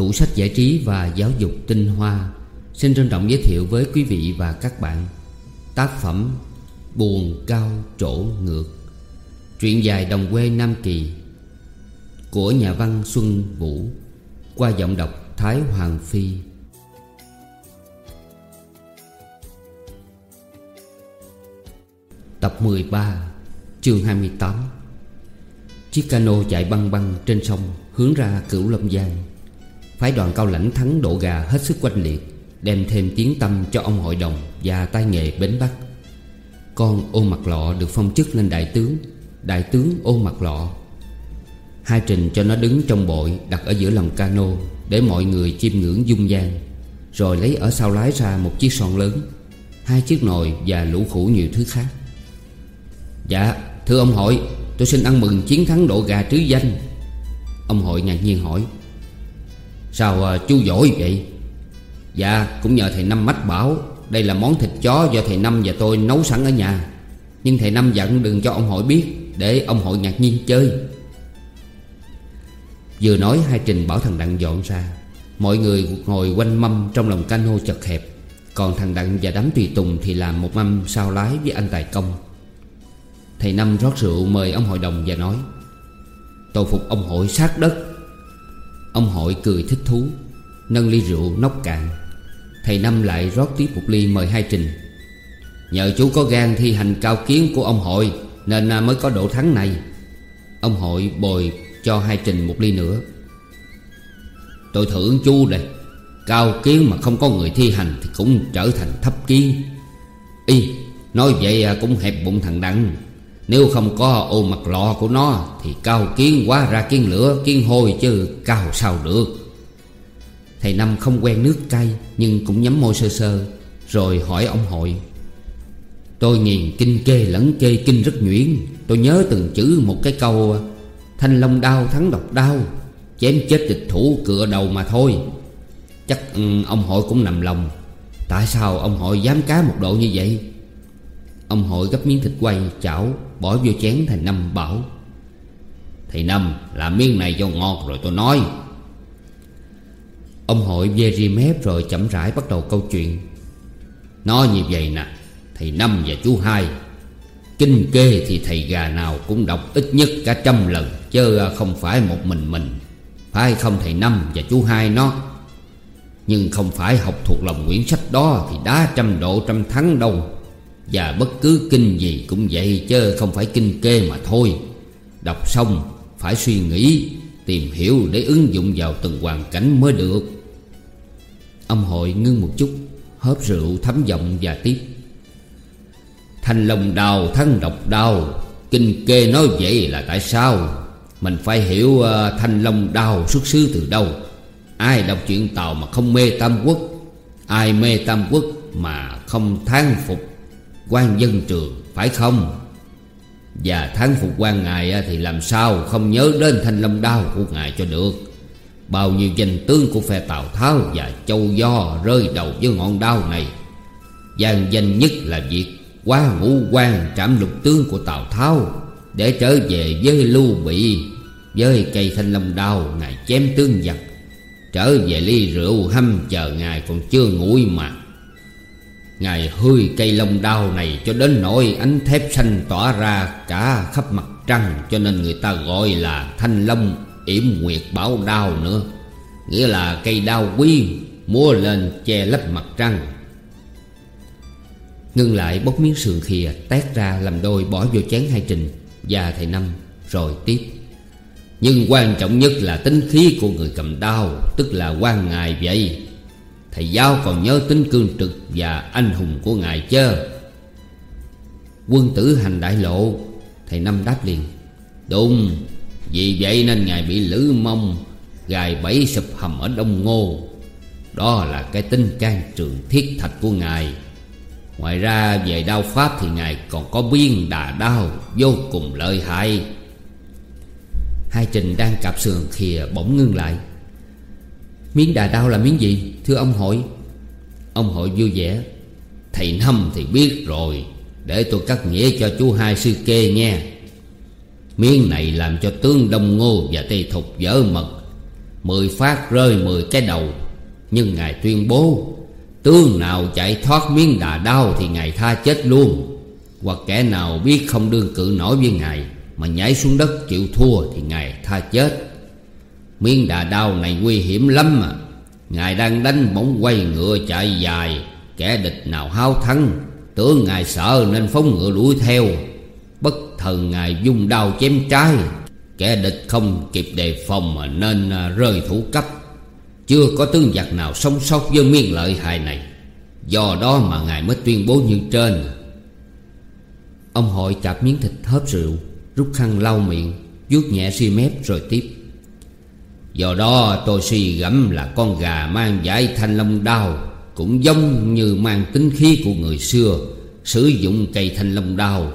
Tủ sách giải trí và giáo dục tinh hoa, Xin trân trọng giới thiệu với quý vị và các bạn Tác phẩm Buồn cao trổ ngược, Truyện dài đồng quê Nam Kỳ Của nhà văn Xuân Vũ, Qua giọng đọc Thái Hoàng Phi. Tập 13 Chương 28 Chiếc cano chạy băng băng trên sông Hướng ra cửu Lâm Giang. Phái đoàn cao lãnh thắng độ gà hết sức quanh liệt, Đem thêm tiếng tâm cho ông hội đồng Và tay nghề bến Bắc. Con ô mặt lọ được phong chức lên đại tướng Đại tướng ô mặt lọ. Hai trình cho nó đứng trong bội Đặt ở giữa lòng cano Để mọi người chiêm ngưỡng dung gian Rồi lấy ở sau lái ra một chiếc son lớn, Hai chiếc nồi và lũ khủ nhiều thứ khác. Dạ thưa ông hội, Tôi xin ăn mừng chiến thắng độ gà trứ danh. Ông hội ngạc nhiên hỏi Sao à, chú giỏi vậy? Dạ cũng nhờ thầy Năm mách bảo Đây là món thịt chó do thầy Năm và tôi nấu sẵn ở nhà. Nhưng thầy Năm dặn đừng cho ông hội biết Để ông hội ngạc nhiên chơi. Vừa nói hai trình bảo thằng Đặng dọn ra. Mọi người ngồi quanh mâm trong lòng cano chật hẹp. Còn thằng Đặng và đám tùy tùng thì làm một mâm sao lái với anh Tài Công. Thầy Năm rót rượu mời ông hội đồng và nói Tôi phục ông hội sát đất. Ông hội cười thích thú, Nâng ly rượu nóc cạn. Thầy Năm lại rót tiếp một ly mời hai trình. Nhờ chú có gan thi hành cao kiến của ông hội, Nên à, mới có độ thắng này. Ông hội bồi cho hai trình một ly nữa. Tôi thưởng chú đây, Cao kiến mà không có người thi hành Thì cũng trở thành thấp kiến. Y, Nói vậy à, cũng hẹp bụng thằng Đặng. Nếu không có ô mặt lọ của nó, Thì cao kiến quá ra kiến lửa Kiến hôi chứ cao sao được. Thầy Năm không quen nước cay, Nhưng cũng nhắm môi sơ sơ, Rồi hỏi ông hội. Tôi nghiền kinh kê lẫn kê kinh rất nhuyễn. Tôi nhớ từng chữ một cái câu, Thanh long đao thắng độc đao, Chém chết địch thủ cựa đầu mà thôi. Chắc ừ, ông hội cũng nằm lòng. Tại sao ông hội dám cá một độ như vậy? Ông hội gấp miếng thịt quay, chảo. Bỏ vô chén thầy Năm bảo. Thầy Năm, làm miếng này cho ngon rồi tôi nói. Ông hội về ri mép rồi chậm rãi bắt đầu câu chuyện. Nói như vậy nè, Thầy Năm và chú Hai. Kinh kê thì thầy gà nào cũng đọc ít nhất cả trăm lần, Chứ không phải một mình mình. Phải không thầy Năm và chú Hai nó? Nhưng không phải học thuộc lòng quyển sách đó Thì đá trăm độ trăm thắng đâu. Và bất cứ kinh gì cũng vậy Chứ không phải kinh kê mà thôi. Đọc xong phải suy nghĩ Tìm hiểu để ứng dụng vào từng hoàn cảnh mới được. Ông hội ngưng một chút Hớp rượu thấm giọng và tiếp. Thanh long đào thân độc đào Kinh kê nói vậy là tại sao? Mình phải hiểu uh, thanh long đào xuất xứ từ đâu. Ai đọc chuyện Tàu mà không mê Tam Quốc? Ai mê Tam Quốc mà không thán phục? Quan dân trường, phải không? Và tháng phục quan ngài à, thì làm sao không nhớ đến thanh long đao của ngài cho được? Bao nhiêu danh tướng của phe Tào Tháo và Châu Do rơi đầu với ngọn đao này. Giang danh nhất là việc quá ngũ quan trảm lục tướng của Tào Tháo Để trở về với Lưu Bị, Với cây thanh long đao Ngài chém tướng giặc. Trở về ly rượu hâm chờ Ngài còn chưa nguội mà. Ngài hươi cây lông đao này cho đến nỗi ánh thép xanh tỏa ra cả khắp mặt trăng, Cho nên người ta gọi là thanh long yểm nguyệt bảo đao nữa. Nghĩa là cây đao quý Múa lên che lấp mặt trăng. Ngưng lại bốc miếng sườn khìa, Tét ra làm đôi bỏ vô chén hai trình, Và thầy Năm rồi tiếp. Nhưng quan trọng nhất là tính khí của người cầm đao, Tức là quan ngài vậy. Thầy giáo còn nhớ tính cương trực Và anh hùng của ngài chứ Quân tử hành đại lộ, Thầy Năm đáp liền. Đúng, Vì vậy nên ngài bị Lữ Mông Gài bẫy sụp hầm ở Đông Ngô. Đó là cái tinh can trường thiết thạch của ngài. Ngoài ra, về đao pháp thì ngài còn có biên đà đao Vô cùng lợi hại. Hai trình đang cạp sườn khìa bỗng ngưng lại. Miếng đà đao là miếng gì? Thưa ông hội. Ông hội vui vẻ. Thầy Năm thì biết rồi. Để tôi cắt nghĩa cho chú hai sư kê nha. Miếng này làm cho tướng Đông Ngô và Tây Thục dở mật. Mười phát rơi mười cái đầu. Nhưng Ngài tuyên bố, Tướng nào chạy thoát miếng đà đau Thì Ngài tha chết luôn. Hoặc kẻ nào biết không đương cự nổi với Ngài Mà nhảy xuống đất chịu thua Thì Ngài tha chết. Miếng đà đau này nguy hiểm lắm mà Ngài đang đánh bỗng quay ngựa chạy dài. Kẻ địch nào háo thắng, Tưởng Ngài sợ nên phóng ngựa đuổi theo. Bất thần Ngài dung đao chém trái. Kẻ địch không kịp đề phòng mà nên à, rơi thủ cấp. Chưa có tướng giặc nào sống sót với miên lợi hại này. Do đó mà Ngài mới tuyên bố như trên. Ông hội chạp miếng thịt hớp rượu, Rút khăn lau miệng, vuốt nhẹ ri mép rồi tiếp. Do đó tôi suy gẫm là con gà mang giải thanh long đao Cũng giống như mang tính khí của người xưa, Sử dụng cây thanh long đao.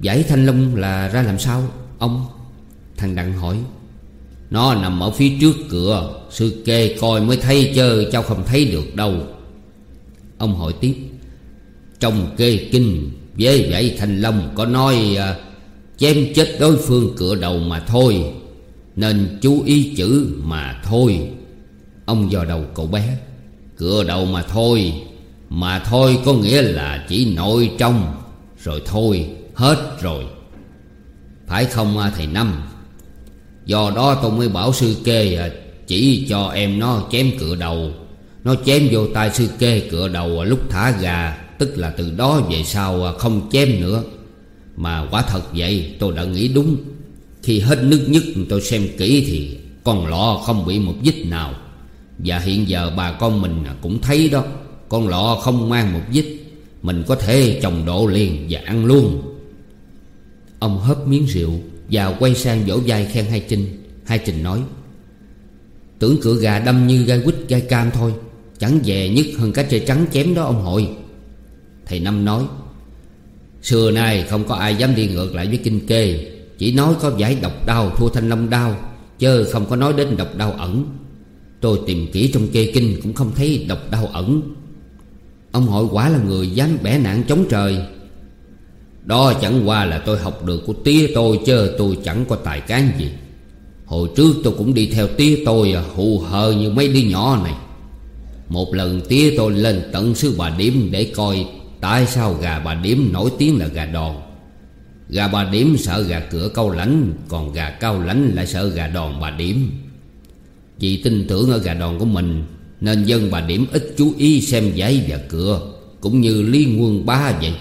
Giải thanh long là ra làm sao, Ông? Thằng Đặng hỏi. Nó nằm ở phía trước cửa, Sư kê coi mới thấy chơ cháu không thấy được đâu. Ông hỏi tiếp. Trong kê kinh với giải thanh long có nói à, Chém chết đối phương cửa đầu mà thôi. Nên chú ý chữ mà thôi. Ông dò đầu cậu bé, Cửa đầu mà thôi Mà thôi có nghĩa là chỉ nội trong, Rồi thôi, hết rồi. Phải không à, thầy Năm? Do đó tôi mới bảo sư kê à, Chỉ cho em nó chém cửa đầu. Nó chém vô tay sư kê cửa đầu à, lúc thả gà, Tức là từ đó về sau không chém nữa. Mà quả thật vậy, tôi đã nghĩ đúng. Khi hết nước nhất tôi xem kỹ thì Con lọ không bị một vết nào. Và hiện giờ bà con mình cũng thấy đó, Con lọ không mang một vết, Mình có thể trồng độ liền và ăn luôn. Ông hớp miếng rượu Và quay sang vỗ vai khen hai Trinh. Hai trinh nói, Tưởng cửa gà đâm như gai quýt, gai cam thôi, Chẳng về nhất hơn cá trời trắng chém đó ông hội. Thầy Năm nói, Xưa nay không có ai dám đi ngược lại với kinh kê. Chỉ nói có giải độc đau thua thanh long đau Chứ không có nói đến độc đau ẩn. Tôi tìm kỹ trong kê kinh cũng không thấy độc đau ẩn. Ông hội quả là người dám bẻ nạn chống trời. Đó chẳng qua là tôi học được của tía tôi Chứ tôi chẳng có tài cán gì. Hồi trước tôi cũng đi theo tía tôi à, hù hờ như mấy đứa nhỏ này. Một lần tía tôi lên tận xứ Bà Điểm để coi Tại sao gà bà điểm nổi tiếng là gà đòn. Gà bà điểm sợ gà cửa câu lãnh, Còn gà cao lãnh lại sợ gà đòn bà điểm. Chị tin tưởng ở gà đòn của mình, Nên dân bà điểm ít chú ý xem giấy và cửa, Cũng như Lý Quân ba vậy.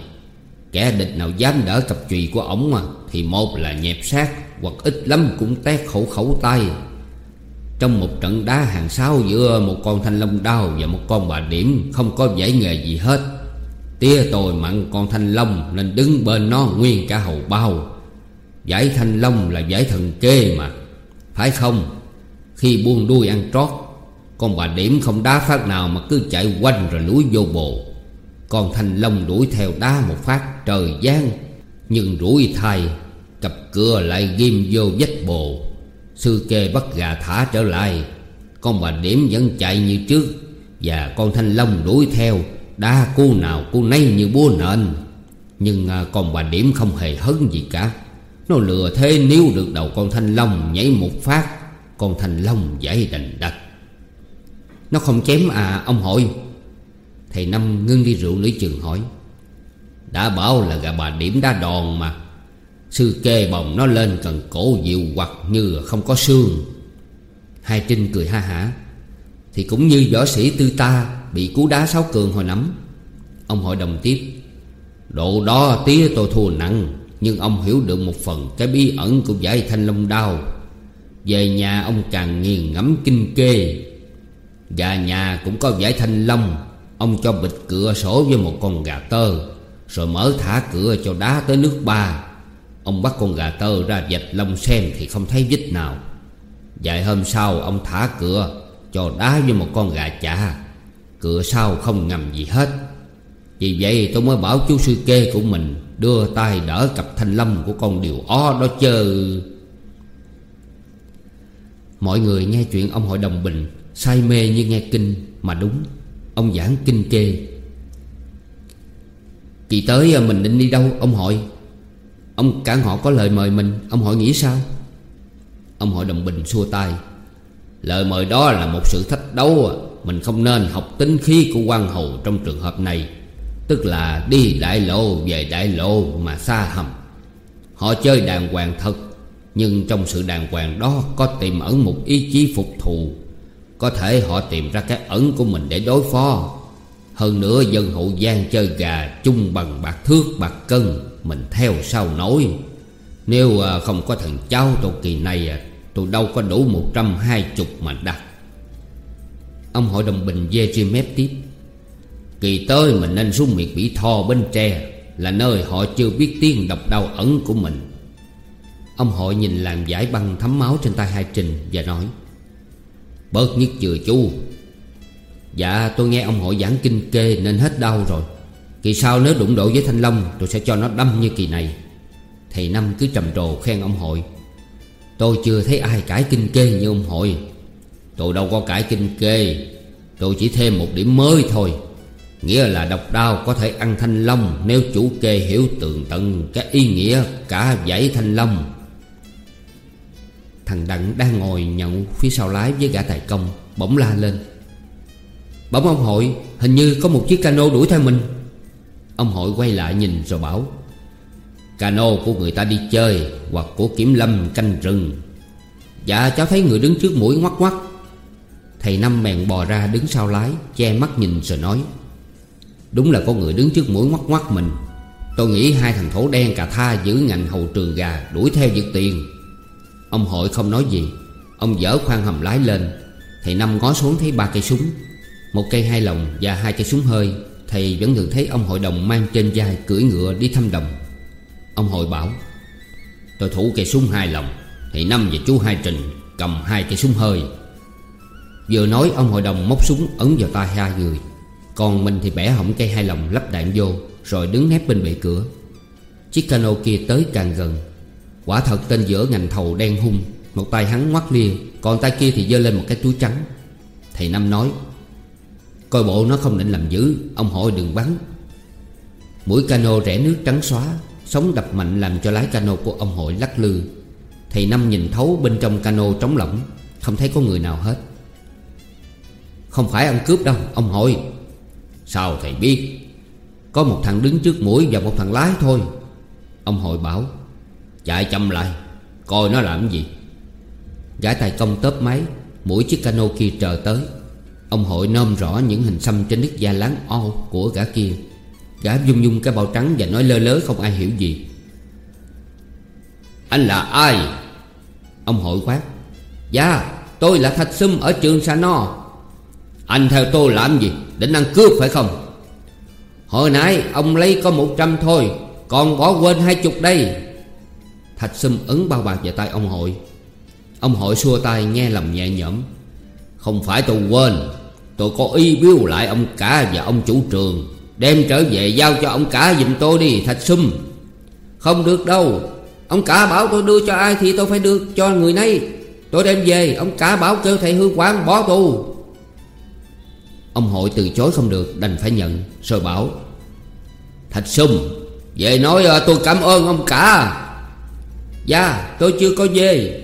Kẻ địch nào dám đỡ cặp chùy của ổng Thì một là nhẹp sát Hoặc ít lắm cũng tét khẩu khẩu tay. Trong một trận đá hàng sáu giữa một con thanh long đao Và một con bà điểm, Không có giải nghề gì hết. Tía tôi mặn con thanh long Nên đứng bên nó nguyên cả hầu bao. Giải thanh long là giải thần kê mà, Phải không? Khi buông đuôi ăn trót, Con bà điểm không đá phát nào Mà cứ chạy quanh rồi lúi vô bồ. Con thanh long đuổi theo đá một phát trời giang Nhưng rủi thay Cặp cửa lại ghim vô vách bồ. Sư kê bắt gà thả trở lại, Con bà điểm vẫn chạy như trước Và con thanh long đuổi theo. Đa cô nào cô nấy như búa nện Nhưng à, còn bà điểm không hề hấn gì cả. Nó lừa thế nếu được đầu con thanh long nhảy một phát. Con thanh long giải đành đạch. Nó không chém à ông hội Thầy Năm ngưng đi rượu lưỡi chừng hỏi. Đã bảo là gà bà điểm đá đòn mà. Sư kê bồng nó lên cần cổ dịu hoặc như không có xương. Hai Trinh cười ha hả. Thì cũng như võ sĩ tư ta Bị cú đá sáu cường hồi nắm. Ông hội đồng tiếp, Độ đó tía tôi thua nặng, Nhưng ông hiểu được một phần Cái bí ẩn của giải thanh long đao. Về nhà ông càng nghiền ngẫm kinh kê. Gà nhà cũng có giải thanh long, Ông cho bịch cửa sổ với một con gà tơ, Rồi mở thả cửa cho đá tới nước ba. Ông bắt con gà tơ ra dạch lông xem Thì không thấy vết nào. Vài hôm sau ông thả cửa Cho đá với một con gà chả. Cửa sau không ngầm gì hết. Vì vậy tôi mới bảo chú sư kê của mình Đưa tay đỡ cặp thanh lâm của con điều ó đó chơi Mọi người nghe chuyện ông hội đồng bình Say mê như nghe kinh Mà đúng, Ông giảng kinh kê. Kỳ tới à, mình định đi đâu, ông hội Ông cả họ có lời mời mình, Ông hội nghĩ sao? Ông hội đồng bình xua tay. Lời mời đó là một sự thách đấu à. Mình không nên học tính khí của quan hầu trong trường hợp này. Tức là đi đại lộ về đại lộ mà xa hầm. Họ chơi đàng hoàng thật, Nhưng trong sự đàng hoàng đó có tiềm ẩn một ý chí phục thù. Có thể họ tìm ra cái ẩn của mình để đối phó. Hơn nữa dân hậu giang chơi gà chung bằng bạc thước, bạc cân, Mình theo sao nổi. Nếu à, không có thằng cháu tôi kỳ này à, Tôi đâu có đủ một trăm hai chục mà đặt Ông hội đồng bình dê chim mép tiếp. Kỳ tới mình nên xuống miệt Mỹ Tho bên tre Là nơi họ chưa biết tiếng độc đau ẩn của mình. Ông hội nhìn làn giải băng thấm máu trên tay hai Trình Và nói, Bớt nhất chừa chú. Dạ tôi nghe ông hội giảng kinh kê nên hết đau rồi. Kỳ sau nếu đụng độ với Thanh Long, Tôi sẽ cho nó đâm như kỳ này. Thầy Năm cứ trầm trồ khen ông hội, Tôi chưa thấy ai cãi kinh kê như ông hội. Tôi đâu có cải kinh kê. Tôi chỉ thêm một điểm mới thôi. Nghĩa là độc đao có thể ăn thanh long Nếu chủ kê hiểu tường tận Cái ý nghĩa cả dãy thanh long. Thằng Đặng đang ngồi nhậu phía sau lái với gã tài công, Bỗng la lên. Bỗng ông hội, Hình như có một chiếc cano đuổi theo mình. Ông hội quay lại nhìn rồi bảo, Cano của người ta đi chơi Hoặc của kiểm lâm canh rừng. Dạ cháu thấy người đứng trước mũi ngoắc ngoắc Thầy Năm mèn bò ra đứng sau lái, Che mắt nhìn rồi nói, Đúng là có người đứng trước mũi ngoắt ngoắt mình. Tôi nghĩ hai thằng thổ đen cà tha giữ ngành hầu trường gà Đuổi theo giật tiền. Ông hội không nói gì. Ông dở khoan hầm lái lên. Thầy Năm ngó xuống thấy ba cây súng. Một cây hai lồng và hai cây súng hơi. Thầy vẫn thường thấy ông hội đồng mang trên vai cưỡi ngựa đi thăm đồng. Ông hội bảo, Tôi thủ cây súng hai lồng Thầy Năm và chú Hai Trình cầm hai cây súng hơi. Vừa nói, ông hội đồng móc súng ấn vào tay hai người. Còn mình thì bẻ hỏng cây hai lồng lắp đạn vô, Rồi đứng nép bên bệ cửa. Chiếc cano kia tới càng gần. Quả thật tên giữa ngành thầu đen hung, Một tay hắn ngoắt lia, Còn tay kia thì giơ lên một cái túi trắng. Thầy Năm nói, Coi bộ nó không định làm dữ, Ông hội đừng bắn. Mũi cano rẽ nước trắng xóa, Sóng đập mạnh làm cho lái cano của ông hội lắc lư. Thầy Năm nhìn thấu bên trong cano trống lỏng, Không thấy có người nào hết. Không phải ăn cướp đâu, Ông hội Sao thầy biết? Có một thằng đứng trước mũi và một thằng lái thôi. Ông hội bảo, Chạy chậm lại, Coi nó làm gì. Gã tài công tớp máy, Mũi chiếc cano kia chờ tới. Ông hội nôm rõ những hình xăm trên nước da láng o của gã kia. Gã dung dung cái bao trắng và nói lơ lớ không ai hiểu gì. Anh là ai? Ông hội quát Dạ tôi là Thạch Sum ở trường Sa No. Anh theo tôi làm gì? Định ăn cướp phải không? Hồi nãy ông lấy có một trăm thôi, Còn bỏ quên hai chục đây. Thạch sâm ấn bao bạc vào tay ông hội. Ông hội xua tay nghe lầm nhẹ nhõm. Không phải tôi quên, Tôi có ý biếu lại ông cả và ông chủ trường. Đem trở về giao cho ông cả giùm tôi đi, Thạch sâm Không được đâu. Ông cả bảo tôi đưa cho ai thì tôi phải đưa cho người nấy. Tôi đem về, Ông cả bảo kêu thầy hương quán bỏ tù. Ông hội từ chối không được, Đành phải nhận, Rồi bảo, Thạch Sung Về nói ờ, tôi cảm ơn ông cả. Dạ tôi chưa có về.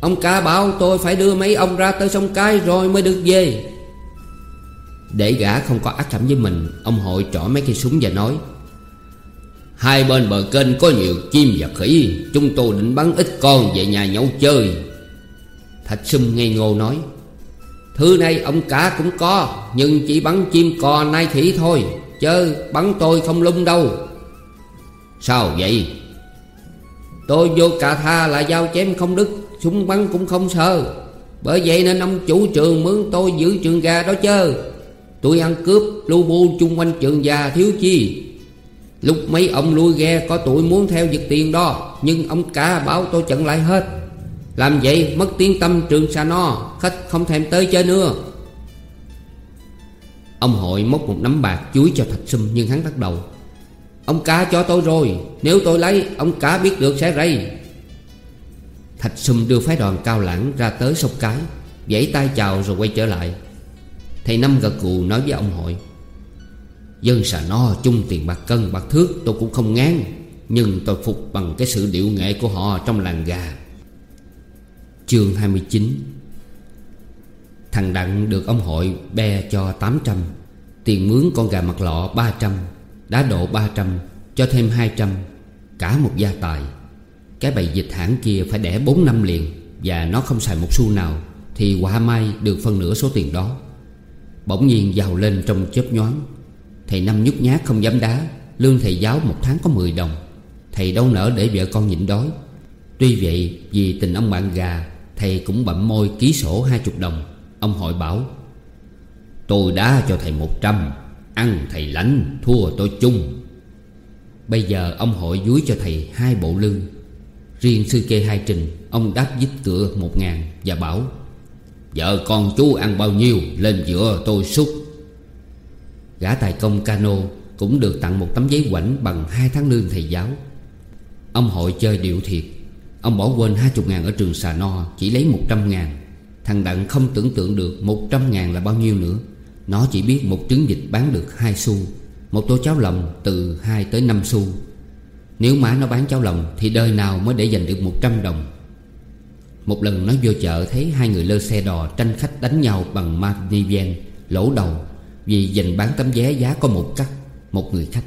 Ông cả bảo tôi phải đưa mấy ông ra tới sông cái rồi mới được về. Để gã không có ác cảm với mình, Ông hội trỏ mấy cây súng và nói, Hai bên bờ kênh có nhiều chim và khỉ, Chúng tôi định bắn ít con về nhà nhậu chơi. Thạch Sung ngây ngô nói Thứ này ông cả cũng có, Nhưng chỉ bắn chim cò nai khỉ thôi, Chớ bắn tôi không lung đâu. Sao vậy? Tôi vô cà tha là dao chém không đứt, Súng bắn cũng không sơ Bởi vậy nên ông chủ trường mướn tôi giữ trường gà đó chớ. Tôi ăn cướp lưu bu chung quanh trường già thiếu chi. Lúc mấy ông lui ghe có tuổi muốn theo giật tiền đó, Nhưng ông cả bảo tôi chặn lại hết. Làm vậy, mất tiếng tâm trường xa no, Khách không thèm tới chơi nữa. Ông hội móc một nắm bạc chuối cho Thạch Sum, nhưng hắn bắt đầu. Ông cả cho tôi rồi, Nếu tôi lấy, ông cả biết được sẽ rây. Thạch Sum đưa phái đoàn cao lãng ra tới sông cái, Vẫy tay chào rồi quay trở lại. Thầy Năm gật cụ nói với ông hội, Dân xà no chung tiền bạc cân, bạc thước tôi cũng không ngán, Nhưng tôi phục bằng cái sự điệu nghệ của họ trong làng gà. Chương 29 Thằng Đặng được ông hội be cho 800 Tiền mướn con gà mặt lọ 300 Đá độ 300 Cho thêm 200 Cả một gia tài. Cái bầy dịch hãng kia phải đẻ 4 năm liền, Và nó không xài một xu nào, Thì quả mai được phân nửa số tiền đó. Bỗng nhiên giàu lên trong chớp nhoáng. Thầy Năm nhút nhát không dám đá, Lương thầy giáo một tháng có 10 đồng. Thầy đâu nỡ để vợ con nhịn đói. Tuy vậy, vì tình ông bạn gà Thầy cũng bậm môi ký sổ hai chục đồng. Ông hội bảo, Tôi đã cho thầy một trăm, Ăn thầy lãnh, Thua tôi chung. Bây giờ ông hội dúi cho thầy hai bộ lương Riêng sư kê hai trình, Ông đáp dít cửa một ngàn Và bảo, Vợ con chú ăn bao nhiêu, Lên giữa tôi xúc. Gã tài công cano Cũng được tặng một tấm giấy quảnh Bằng hai tháng lương thầy giáo. Ông hội chơi điệu thiệt. Ông bỏ quên hai chục ngàn ở trường sà no, Chỉ lấy một trăm ngàn. Thằng Đặng không tưởng tượng được một trăm ngàn là bao nhiêu nữa. Nó chỉ biết một trứng vịt bán được hai xu, Một tô cháo lòng từ hai tới năm xu. Nếu má nó bán cháo lòng Thì đời nào mới để dành được một trăm đồng? Một lần nó vô chợ thấy hai người lơ xe đò Tranh khách đánh nhau bằng Marniven Lỗ đầu, Vì giành bán tấm vé giá có một cắt, Một người khách.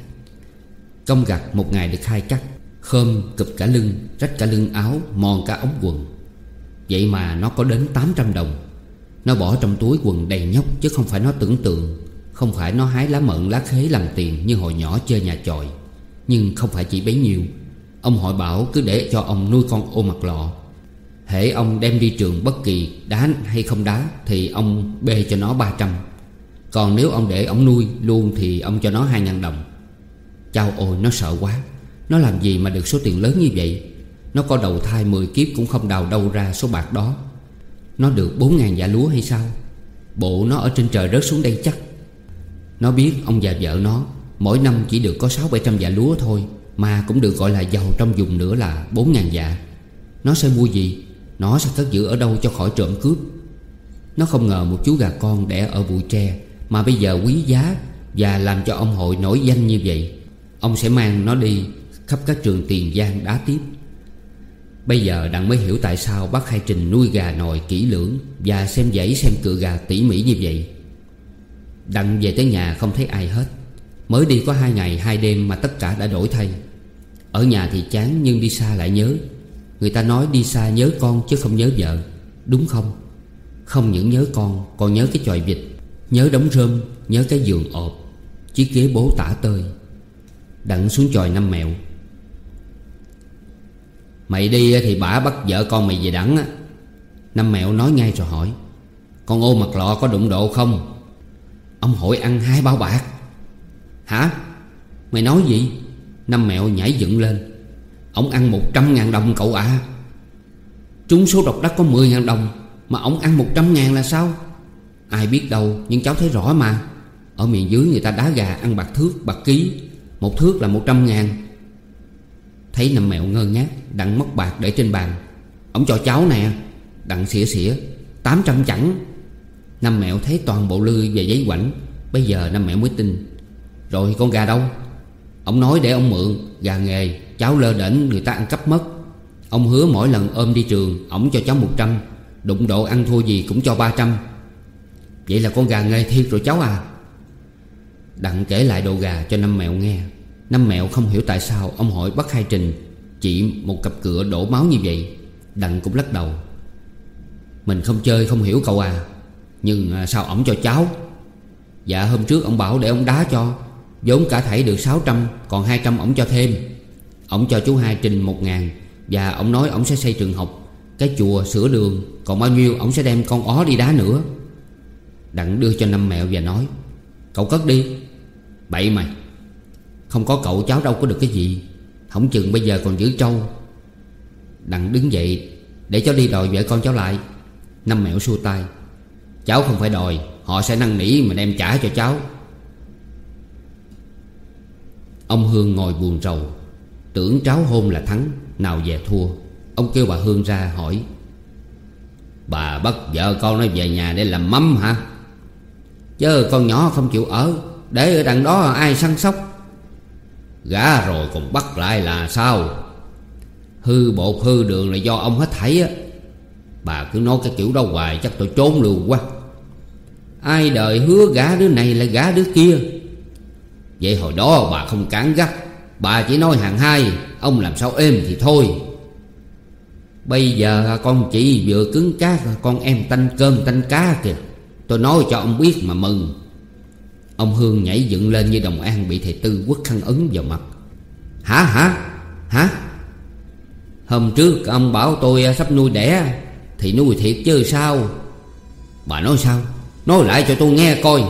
Công gặt một ngày được hai cắt. Khơm, cụp cả lưng, Rách cả lưng áo, Mòn cả ống quần. Vậy mà nó có đến 800 đồng. Nó bỏ trong túi quần đầy nhóc, Chứ không phải nó tưởng tượng. Không phải nó hái lá mận, lá khế làm tiền Như hồi nhỏ chơi nhà chòi. Nhưng không phải chỉ bấy nhiêu. Ông hội bảo cứ để cho ông nuôi con ô mặt lọ. Hễ ông đem đi trường bất kỳ đá hay không đá, Thì ông bê cho nó 300 Còn nếu ông để ông nuôi luôn, Thì ông cho nó 2.000 đồng. Chao ôi, nó sợ quá. Nó làm gì mà được số tiền lớn như vậy? Nó có đầu thai 10 kiếp cũng không đào đâu ra số bạc đó. Nó được 4.000 dạ lúa hay sao? Bộ nó ở trên trời rớt xuống đây chắc. Nó biết ông và vợ nó, Mỗi năm chỉ được có 6-700 dạ lúa thôi, Mà cũng được gọi là giàu trong vùng nữa là 4.000 dạ. Nó sẽ mua gì? Nó sẽ cất giữ ở đâu cho khỏi trộm cướp? Nó không ngờ một chú gà con đẻ ở bụi tre, Mà bây giờ quý giá Và làm cho ông hội nổi danh như vậy. Ông sẽ mang nó đi khắp các trường tiền giang đá tiếp. Bây giờ Đặng mới hiểu tại sao bác Hai Trình nuôi gà nồi kỹ lưỡng Và xem dãy xem cựa gà tỉ mỉ như vậy. Đặng về tới nhà không thấy ai hết. Mới đi có hai ngày, hai đêm mà tất cả đã đổi thay. Ở nhà thì chán nhưng đi xa lại nhớ. Người ta nói đi xa nhớ con chứ không nhớ vợ. Đúng không? Không những nhớ con, còn nhớ cái chòi vịt, Nhớ đống rơm, Nhớ cái giường ộp Chiếc ghế bố tả tơi. Đặng xuống chòi năm mẹo. Mày đi thì bả bắt vợ con mày về đắng á. Năm mẹo nói ngay rồi hỏi, Con ô mặt lọ có đụng độ không? Ông hỏi ăn hai bao bạc. Hả? Mày nói gì? Năm mẹo nhảy dựng lên. Ông ăn một trăm ngàn đồng cậu ạ. À. Trúng số độc đắc có mười ngàn đồng, Mà ông ăn một trăm ngàn là sao? Ai biết đâu, Nhưng cháu thấy rõ mà. Ở miền dưới người ta đá gà ăn bạc thước, bạc ký. Một thước là một trăm ngàn Thấy nằm mẹo ngơ ngác, Đặng móc bạc để trên bàn. Ông cho cháu nè. Đặng xỉa xỉa. Tám trăm chẳng Năm mẹo thấy toàn bộ lư và giấy quảnh. Bây giờ năm mẹo mới tin. Rồi con gà đâu? Ông nói để ông mượn. Gà nghề Cháu lơ đỉnh, người ta ăn cắp mất. Ông hứa mỗi lần ôm đi trường Ông cho cháu một trăm. Đụng độ ăn thua gì cũng cho ba trăm. Vậy là con gà nghề thiệt rồi cháu à? Đặng kể lại đồ gà cho năm mẹo nghe. Năm mẹo không hiểu tại sao ông hỏi bắt hai trình, Chỉ một cặp cửa đổ máu như vậy. Đặng cũng lắc đầu. Mình không chơi, không hiểu cậu à Nhưng à, sao ổng cho cháu? Dạ hôm trước ông bảo để ông đá cho, vốn cả thảy được 600 Còn 200 ổng cho thêm. Ổng cho chú hai trình một ngàn, Và ổng nói ổng sẽ xây trường học. Cái chùa, sửa đường, Còn bao nhiêu ổng sẽ đem con ó đi đá nữa. Đặng đưa cho năm mẹo và nói, Cậu cất đi. Bậy mày không có cậu cháu đâu có được cái gì. Không chừng bây giờ còn giữ trâu. Đặng đứng dậy, Để cháu đi đòi vợ con cháu lại. Năm mẹo xua tay. Cháu không phải đòi, Họ sẽ năn nỉ mà đem trả cho cháu. Ông Hương ngồi buồn rầu. Tưởng tráo hôn là thắng, Nào về thua. Ông kêu bà Hương ra hỏi. Bà bắt vợ con nó về nhà để làm mắm hả? Chứ con nhỏ không chịu ở, Để ở đằng đó ai săn sóc? Gã rồi còn bắt lại là sao? Hư bột hư đường là do ông hết thảy á. Bà cứ nói cái kiểu đó hoài, chắc tôi trốn luôn quá. Ai đời hứa gả đứa này là gả đứa kia? Vậy hồi đó bà không cản gắt, Bà chỉ nói hàng hai, Ông làm sao êm thì thôi. Bây giờ con chị vừa cứng cát Con em tanh cơm tanh cá kìa. Tôi nói cho ông biết mà mừng. Ông Hương nhảy dựng lên như đồng an Bị thầy Tư quất khăn ấn vào mặt. Hả hả hả? Hôm trước ông bảo tôi à, sắp nuôi đẻ, Thì nuôi thiệt chứ sao? Bà nói sao? Nói lại cho tôi nghe coi.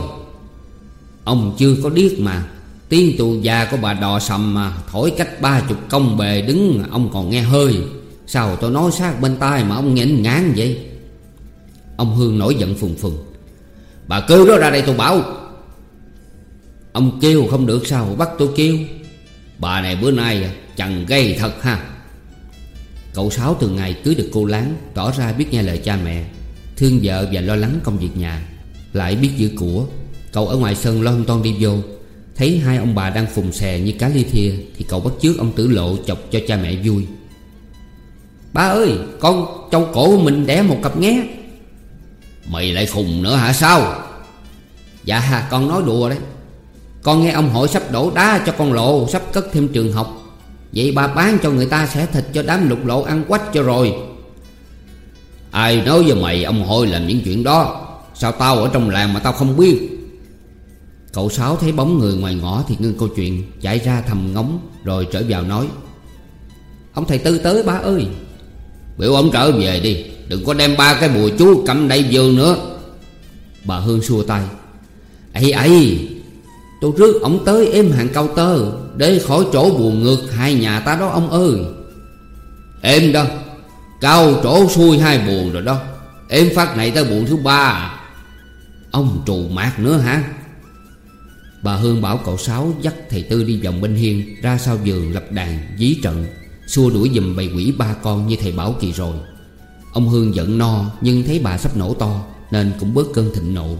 Ông chưa có điếc mà. Tiếng tù già của bà đò sầm mà. Thổi cách ba chục công bề đứng, Ông còn nghe hơi. Sao tôi nói sát bên tai mà ông nghe ngán vậy? Ông Hương nổi giận phùng phùng. Bà kêu đó ra đây tôi bảo. Ông kêu không được sao bắt tôi kêu. Bà này bữa nay à, chẳng gây thật ha. Cậu Sáu từ ngày cưới được cô Láng, Tỏ ra biết nghe lời cha mẹ, Thương vợ và lo lắng công việc nhà. Lại biết giữ của, Cậu ở ngoài sân lo ton đi vô. Thấy hai ông bà đang phùng xè như cá ly thia, Thì cậu bắt chước ông tử lộ chọc cho cha mẹ vui. Ba ơi, con trong cổ mình đẻ một cặp nghe Mày lại khùng nữa hả sao Dạ con nói đùa đấy. Con nghe ông hội sắp đổ đá cho con lộ, Sắp cất thêm trường học. Vậy bà bán cho người ta sẽ thịt cho đám lục lộ ăn quách cho rồi. Ai nói với mày ông hội làm những chuyện đó? Sao tao ở trong làng mà tao không biết? Cậu Sáu thấy bóng người ngoài ngõ thì ngưng câu chuyện, Chạy ra thầm ngóng, rồi trở vào nói. Ông thầy Tư tới, ba ơi. Biểu ông trở về đi, Đừng có đem ba cái bùa chú cầm đầy vườn nữa. Bà Hương xua tay. Ấy ấy Tôi rước ông tới êm hàng cao tơ, Để khỏi chỗ buồn ngược hai nhà ta đó ông ơi. Êm đó, Cao chỗ xuôi hai buồn rồi đó. Êm phát này tới buồn thứ ba. Ông trù mạc nữa hả? Bà Hương bảo cậu Sáu dắt thầy Tư đi vòng bên hiên, Ra sau vườn lập đàn, dí trận. Xua đuổi dùm bầy quỷ ba con như thầy bảo kỳ rồi. Ông Hương giận no, Nhưng thấy bà sắp nổ to, Nên cũng bớt cơn thịnh nộ.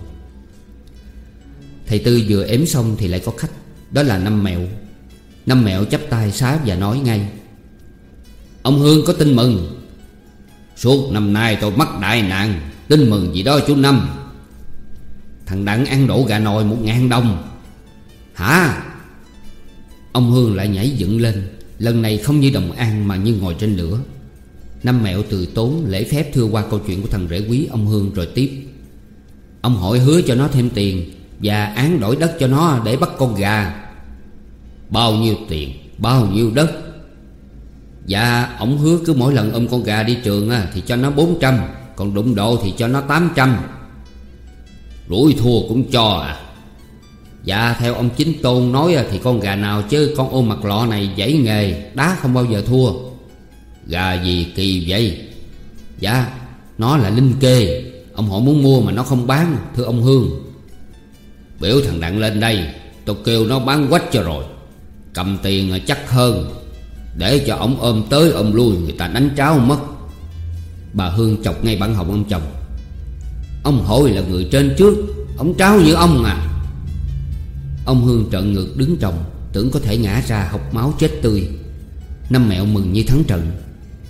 Thầy Tư vừa ếm xong thì lại có khách. Đó là Năm Mẹo. Năm Mẹo chắp tay xá và nói ngay. Ông Hương có tin mừng. Suốt năm nay tôi mắc đại nạn. Tin mừng gì đó chú Năm. Thằng Đặng ăn đổ gà nồi một ngàn đồng. Hả? Ông Hương lại nhảy dựng lên. Lần này không như đồng an mà như ngồi trên lửa. Năm mẹo từ tốn lễ phép thưa qua câu chuyện của thằng rể quý ông Hương rồi tiếp. Ông hỏi hứa cho nó thêm tiền. Và án đổi đất cho nó để bắt con gà. Bao nhiêu tiền, Bao nhiêu đất. Dạ ông hứa cứ mỗi lần ôm con gà đi trường Thì cho nó 400 Còn đụng độ thì cho nó 800 Rủi thua cũng cho à. Dạ theo ông chính tôn nói thì con gà nào chứ, con ôm mặt lọ này dãy nghề, Đá không bao giờ thua. Gà gì kỳ vậy? Dạ nó là linh kê, Ông họ muốn mua mà nó không bán, Thưa ông Hương. Biểu thằng Đặng lên đây, Tôi kêu nó bán quách cho rồi. Cầm tiền chắc hơn, Để cho ông ôm tới ôm lui, Người ta đánh tráo mất. Bà Hương chọc ngay bản họng ông chồng. Ông hội là người trên trước Ông tráo như ông à. Ông Hương trợn ngược đứng trồng, Tưởng có thể ngã ra học máu chết tươi. Năm mẹo mừng như thắng trận.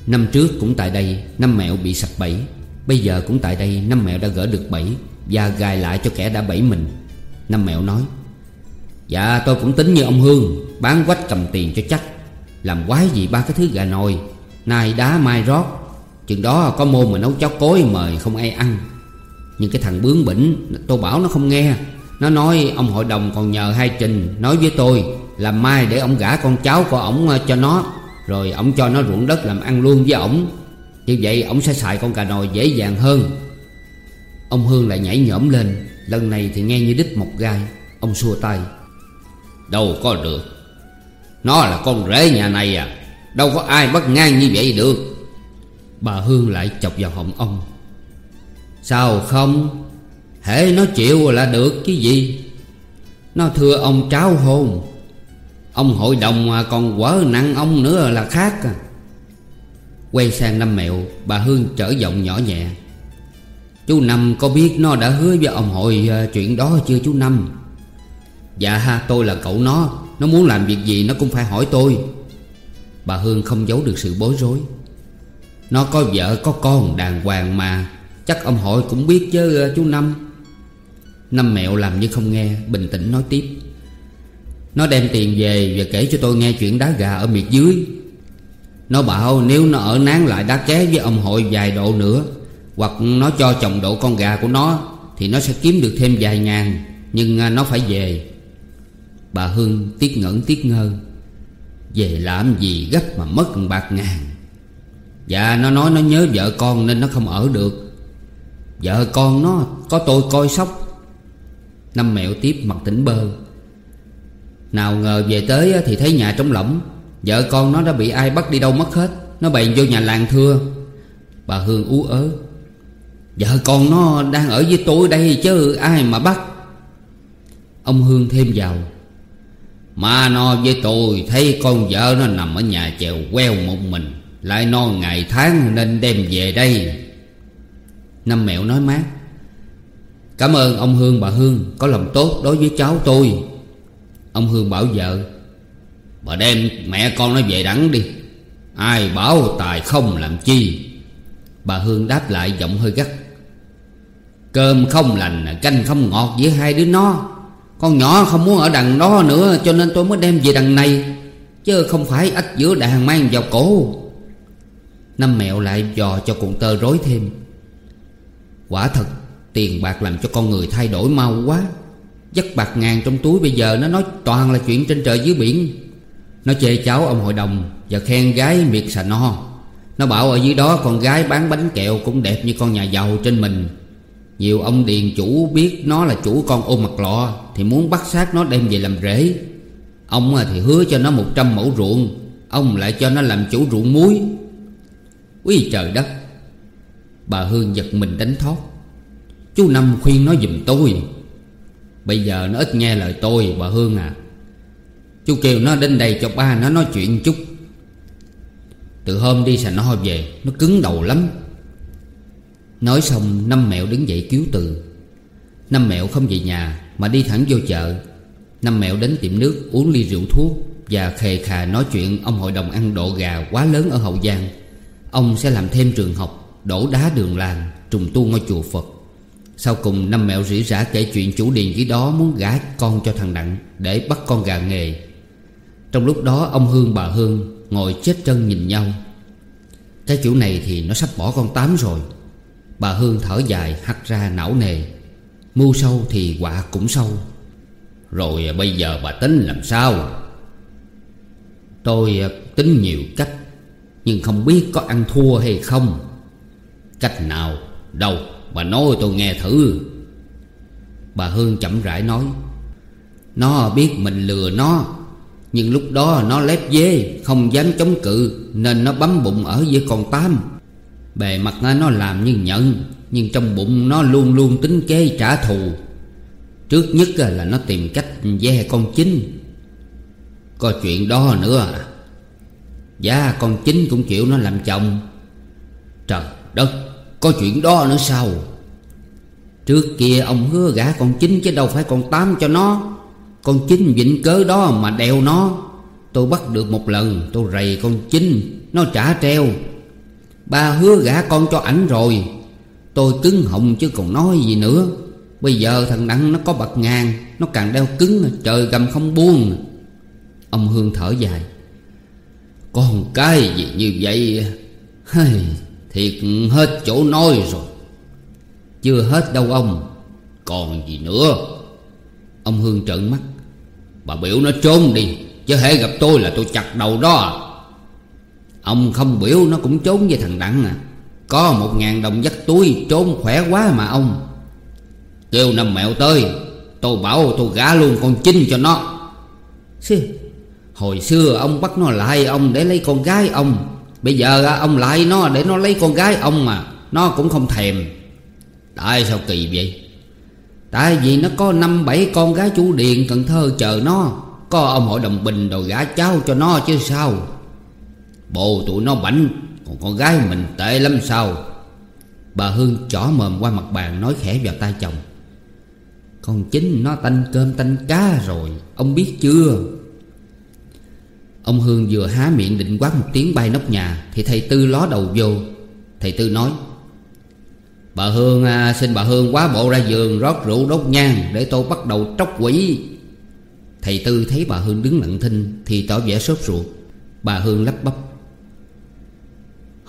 Năm trước cũng tại đây, Năm mẹo bị sập bẫy. Bây giờ cũng tại đây, Năm mẹo đã gỡ được bẫy Và gài lại cho kẻ đã bẫy mình. Năm mẹo nói Dạ tôi cũng tính như ông Hương, Bán quách cầm tiền cho chắc. Làm quái gì ba cái thứ gà nồi Nay đá mai rót. Chừng đó có môn mà nấu cháo cối mời không ai ăn. Nhưng cái thằng bướng bỉnh, Tôi bảo nó không nghe. Nó nói, ông hội đồng còn nhờ hai trình Nói với tôi Làm mai để ông gả con cháu của ổng ờ, cho nó, Rồi ổng cho nó ruộng đất làm ăn luôn với ổng. Như vậy ổng sẽ xài con cà nồi dễ dàng hơn. Ông Hương lại nhảy nhõm lên. Lần này thì nghe như đích một gai. Ông xua tay. Đâu có được. Nó là con rể nhà này à. Đâu có ai bắt ngang như vậy được. Bà Hương lại chọc vào họng ông. Sao không? Hễ nó chịu là được cái gì? Nó thưa ông cháu hôn. Ông hội đồng mà còn quở nặng ông nữa là khác à. Quay sang Năm Mẹo Bà Hương trở giọng nhỏ nhẹ Chú Năm có biết nó đã hứa với ông hội à, chuyện đó chưa chú Năm? Dạ ha tôi là cậu nó. Nó muốn làm việc gì nó cũng phải hỏi tôi. Bà Hương không giấu được sự bối rối. Nó có vợ, có con, đàng hoàng mà. Chắc ông hội cũng biết chứ à, chú Năm. Năm mẹo làm như không nghe, Bình tĩnh nói tiếp. Nó đem tiền về và kể cho tôi nghe chuyện đá gà ở miệt dưới. Nó bảo nếu nó ở nán lại đá ké với ông hội vài độ nữa hoặc nó cho chồng độ con gà của nó, Thì nó sẽ kiếm được thêm vài ngàn, Nhưng à, nó phải về. Bà Hương tiếc ngẩn tiếc ngơ. Về làm gì gấp mà mất bạc ngàn? Dạ nó nói nó nhớ vợ con nên nó không ở được. Vợ con nó có tôi coi sóc. Năm mẹo tiếp mặt tỉnh bơ. Nào ngờ về tới thì thấy nhà trống lỏng. Vợ con nó đã bị ai bắt đi đâu mất hết. Nó bèn vô nhà làng thưa. Bà Hương ú ớ. Dạ, vợ con nó đang ở với tôi đây chứ, ai mà bắt? Ông Hương thêm vào. Mà nó với tôi thấy con vợ nó nằm ở nhà chèo queo một mình, Lại no ngày tháng nên đem về đây. Năm mẹo nói mát. Cảm ơn ông Hương bà Hương, Có lòng tốt đối với cháu tôi. Ông Hương bảo vợ, Bà đem mẹ con nó về đắng đi. Ai bảo tài không làm chi? Bà Hương đáp lại giọng hơi gắt. Cơm không lành, Canh không ngọt với hai đứa nó. Con nhỏ không muốn ở đằng đó nữa, Cho nên tôi mới đem về đằng này, Chứ không phải ách giữa đàn mang vào cổ. Năm mẹo lại dò cho cuộn tơ rối thêm. Quả thật, Tiền bạc làm cho con người thay đổi mau quá. Dắt bạc ngàn trong túi bây giờ Nó nói toàn là chuyện trên trời dưới biển. Nó chê cháu ông hội đồng Và khen gái miệt xà no. Nó bảo ở dưới đó con gái bán bánh kẹo Cũng đẹp như con nhà giàu trên mình. Nhiều ông điền chủ biết nó là chủ con ôm mặt lọ, Thì muốn bắt xác nó đem về làm rễ. Ông thì hứa cho nó 100 mẫu ruộng, Ông lại cho nó làm chủ ruộng muối. Quý trời đất! Bà Hương giật mình đánh thoát Chú Năm khuyên nó giùm tôi. Bây giờ nó ít nghe lời tôi, bà Hương à. Chú kêu nó đến đây cho ba nó nói chuyện chút. Từ hôm đi xà no về, Nó cứng đầu lắm. Nói xong, Năm mẹo đứng dậy cứu từ. Năm mẹo không về nhà, Mà đi thẳng vô chợ. Năm mẹo đến tiệm nước uống ly rượu thuốc Và khề khà nói chuyện Ông hội đồng ăn độ gà quá lớn ở Hậu Giang. Ông sẽ làm thêm trường học, Đổ đá đường làng, Trùng tu ngôi chùa Phật. Sau cùng, năm mẹo rỉ rả kể chuyện chủ điền dưới đó muốn gả con cho thằng Đặng Để bắt con gà nghề. Trong lúc đó, ông Hương bà Hương ngồi chết chân nhìn nhau. Cái kiểu này thì nó sắp bỏ con Tám rồi. Bà Hương thở dài, hắt ra não nề. Mưu sâu thì quả cũng sâu. Rồi bây giờ bà tính làm sao? Tôi tính nhiều cách, Nhưng không biết có ăn thua hay không. Cách nào? Đâu? Bà nói tôi nghe thử. Bà Hương chậm rãi nói, Nó biết mình lừa nó, Nhưng lúc đó nó lép dê, Không dám chống cự, Nên nó bấm bụng ở với con Tám. Bề mặt nó làm như nhận Nhưng trong bụng nó luôn luôn tính kế trả thù. Trước nhất là nó tìm cách ve con chính Có chuyện đó nữa à? Dạ con chính cũng chịu nó làm chồng. Trời đất, có chuyện đó nữa sao? Trước kia ông hứa gả con chính chứ đâu phải con tám cho nó. Con chính vĩnh cớ đó mà đeo nó. Tôi bắt được một lần, tôi rầy con chính Nó trả treo. Ba hứa gả con cho ảnh rồi. Tôi cứng họng chứ còn nói gì nữa. Bây giờ thằng Đặng nó có bạc ngàn Nó càng đeo cứng, Trời gầm không buông. Ông Hương thở dài. Con cái gì như vậy? Thiệt hết chỗ nói rồi. Chưa hết đâu ông. Còn gì nữa? Ông Hương trợn mắt. Bà biểu nó trốn đi, Chứ hễ gặp tôi là tôi chặt đầu đó à. Ông không biểu nó cũng trốn với thằng Đặng à. Có một ngàn đồng dắt túi Trốn khỏe quá mà ông. Kêu năm mẹo tới Tôi bảo tôi gả luôn con chinh cho nó. Xì, Hồi xưa ông bắt nó lại ông để lấy con gái ông. Bây giờ ông lại nó để nó lấy con gái ông mà Nó cũng không thèm. Tại sao kỳ vậy? Tại vì nó có năm bảy con gái chủ điện Cần Thơ chờ nó. Có ông hội đồng bình đồ gả cháu cho nó chứ sao? Bồ tụi nó bảnh Còn con gái mình tệ lắm sao? Bà Hương chỏ mồm qua mặt bàn Nói khẽ vào tai chồng. Con chính nó tanh cơm tanh cá rồi Ông biết chưa? Ông Hương vừa há miệng định quát một tiếng bay nóc nhà Thì thầy Tư ló đầu vô. Thầy Tư nói Bà Hương à, xin bà Hương quá bộ ra giường rót rượu đốt nhang Để tôi bắt đầu tróc quỷ. Thầy Tư thấy bà Hương đứng lặng thinh Thì tỏ vẻ sốt ruột. Bà Hương lắp bắp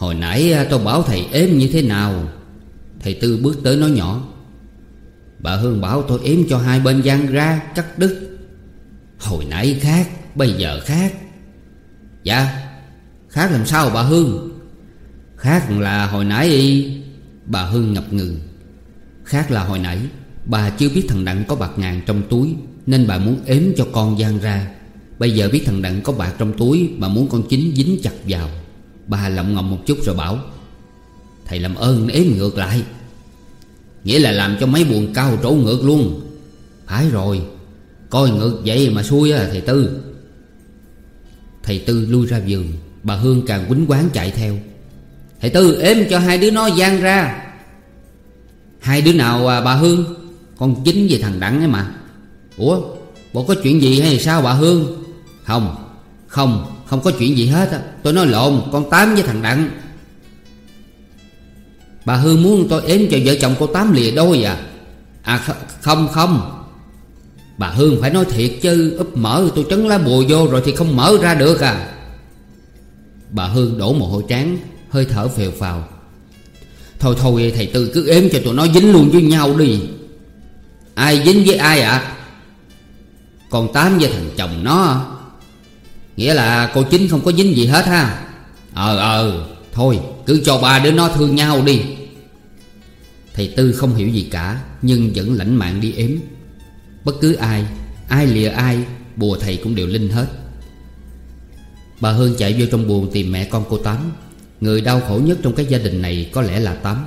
Hồi nãy à, tôi bảo thầy ếm như thế nào? Thầy Tư bước tới nói nhỏ. Bà Hương bảo tôi ếm cho hai bên gian ra cắt đứt. Hồi nãy khác, Bây giờ khác. Dạ Khác làm sao bà Hương? Khác là hồi nãy Bà Hương ngập ngừng. Khác là hồi nãy, Bà chưa biết thằng Đặng có bạc ngàn trong túi, Nên bà muốn ếm cho con gian ra. Bây giờ biết thằng Đặng có bạc trong túi, Bà muốn con chính dính chặt vào. Bà lộng ngọng một chút rồi bảo Thầy làm ơn ếm ngược lại. Nghĩa là làm cho mấy buồn cao trổ ngược luôn. Phải rồi Coi ngược vậy mà xui à thầy Tư. Thầy Tư lui ra vườn Bà Hương càng quýnh quán chạy theo. Thầy Tư ếm cho hai đứa nó gian ra. Hai đứa nào à, bà Hương? Con chính về thằng Đặng ấy mà. Ủa Bộ có chuyện gì hay sao bà Hương? Không Không không có chuyện gì hết á. Tôi nói lộn, Con Tám với thằng Đặng. Bà Hương muốn tôi ếm cho vợ chồng cô Tám lìa đôi à? À không không. Bà Hương phải nói thiệt chứ, úp mở tôi trấn lá bùa vô rồi thì không mở ra được à. Bà Hương đổ mồ hôi trán, Hơi thở phèo phào. Thôi thôi, thầy Tư cứ ếm cho tụi nó dính luôn với nhau đi. Ai dính với ai ạ? À? Con Tám với thằng chồng nó. Nghĩa là cô Chính không có dính gì hết ha? Ờ ờ Thôi, cứ cho ba đứa nó thương nhau đi. Thầy Tư không hiểu gì cả, Nhưng vẫn lãnh mạng đi ếm. Bất cứ ai Ai lìa ai, Bùa thầy cũng đều linh hết. Bà Hương chạy vô trong buồng tìm mẹ con cô Tám. Người đau khổ nhất trong cái gia đình này có lẽ là Tám.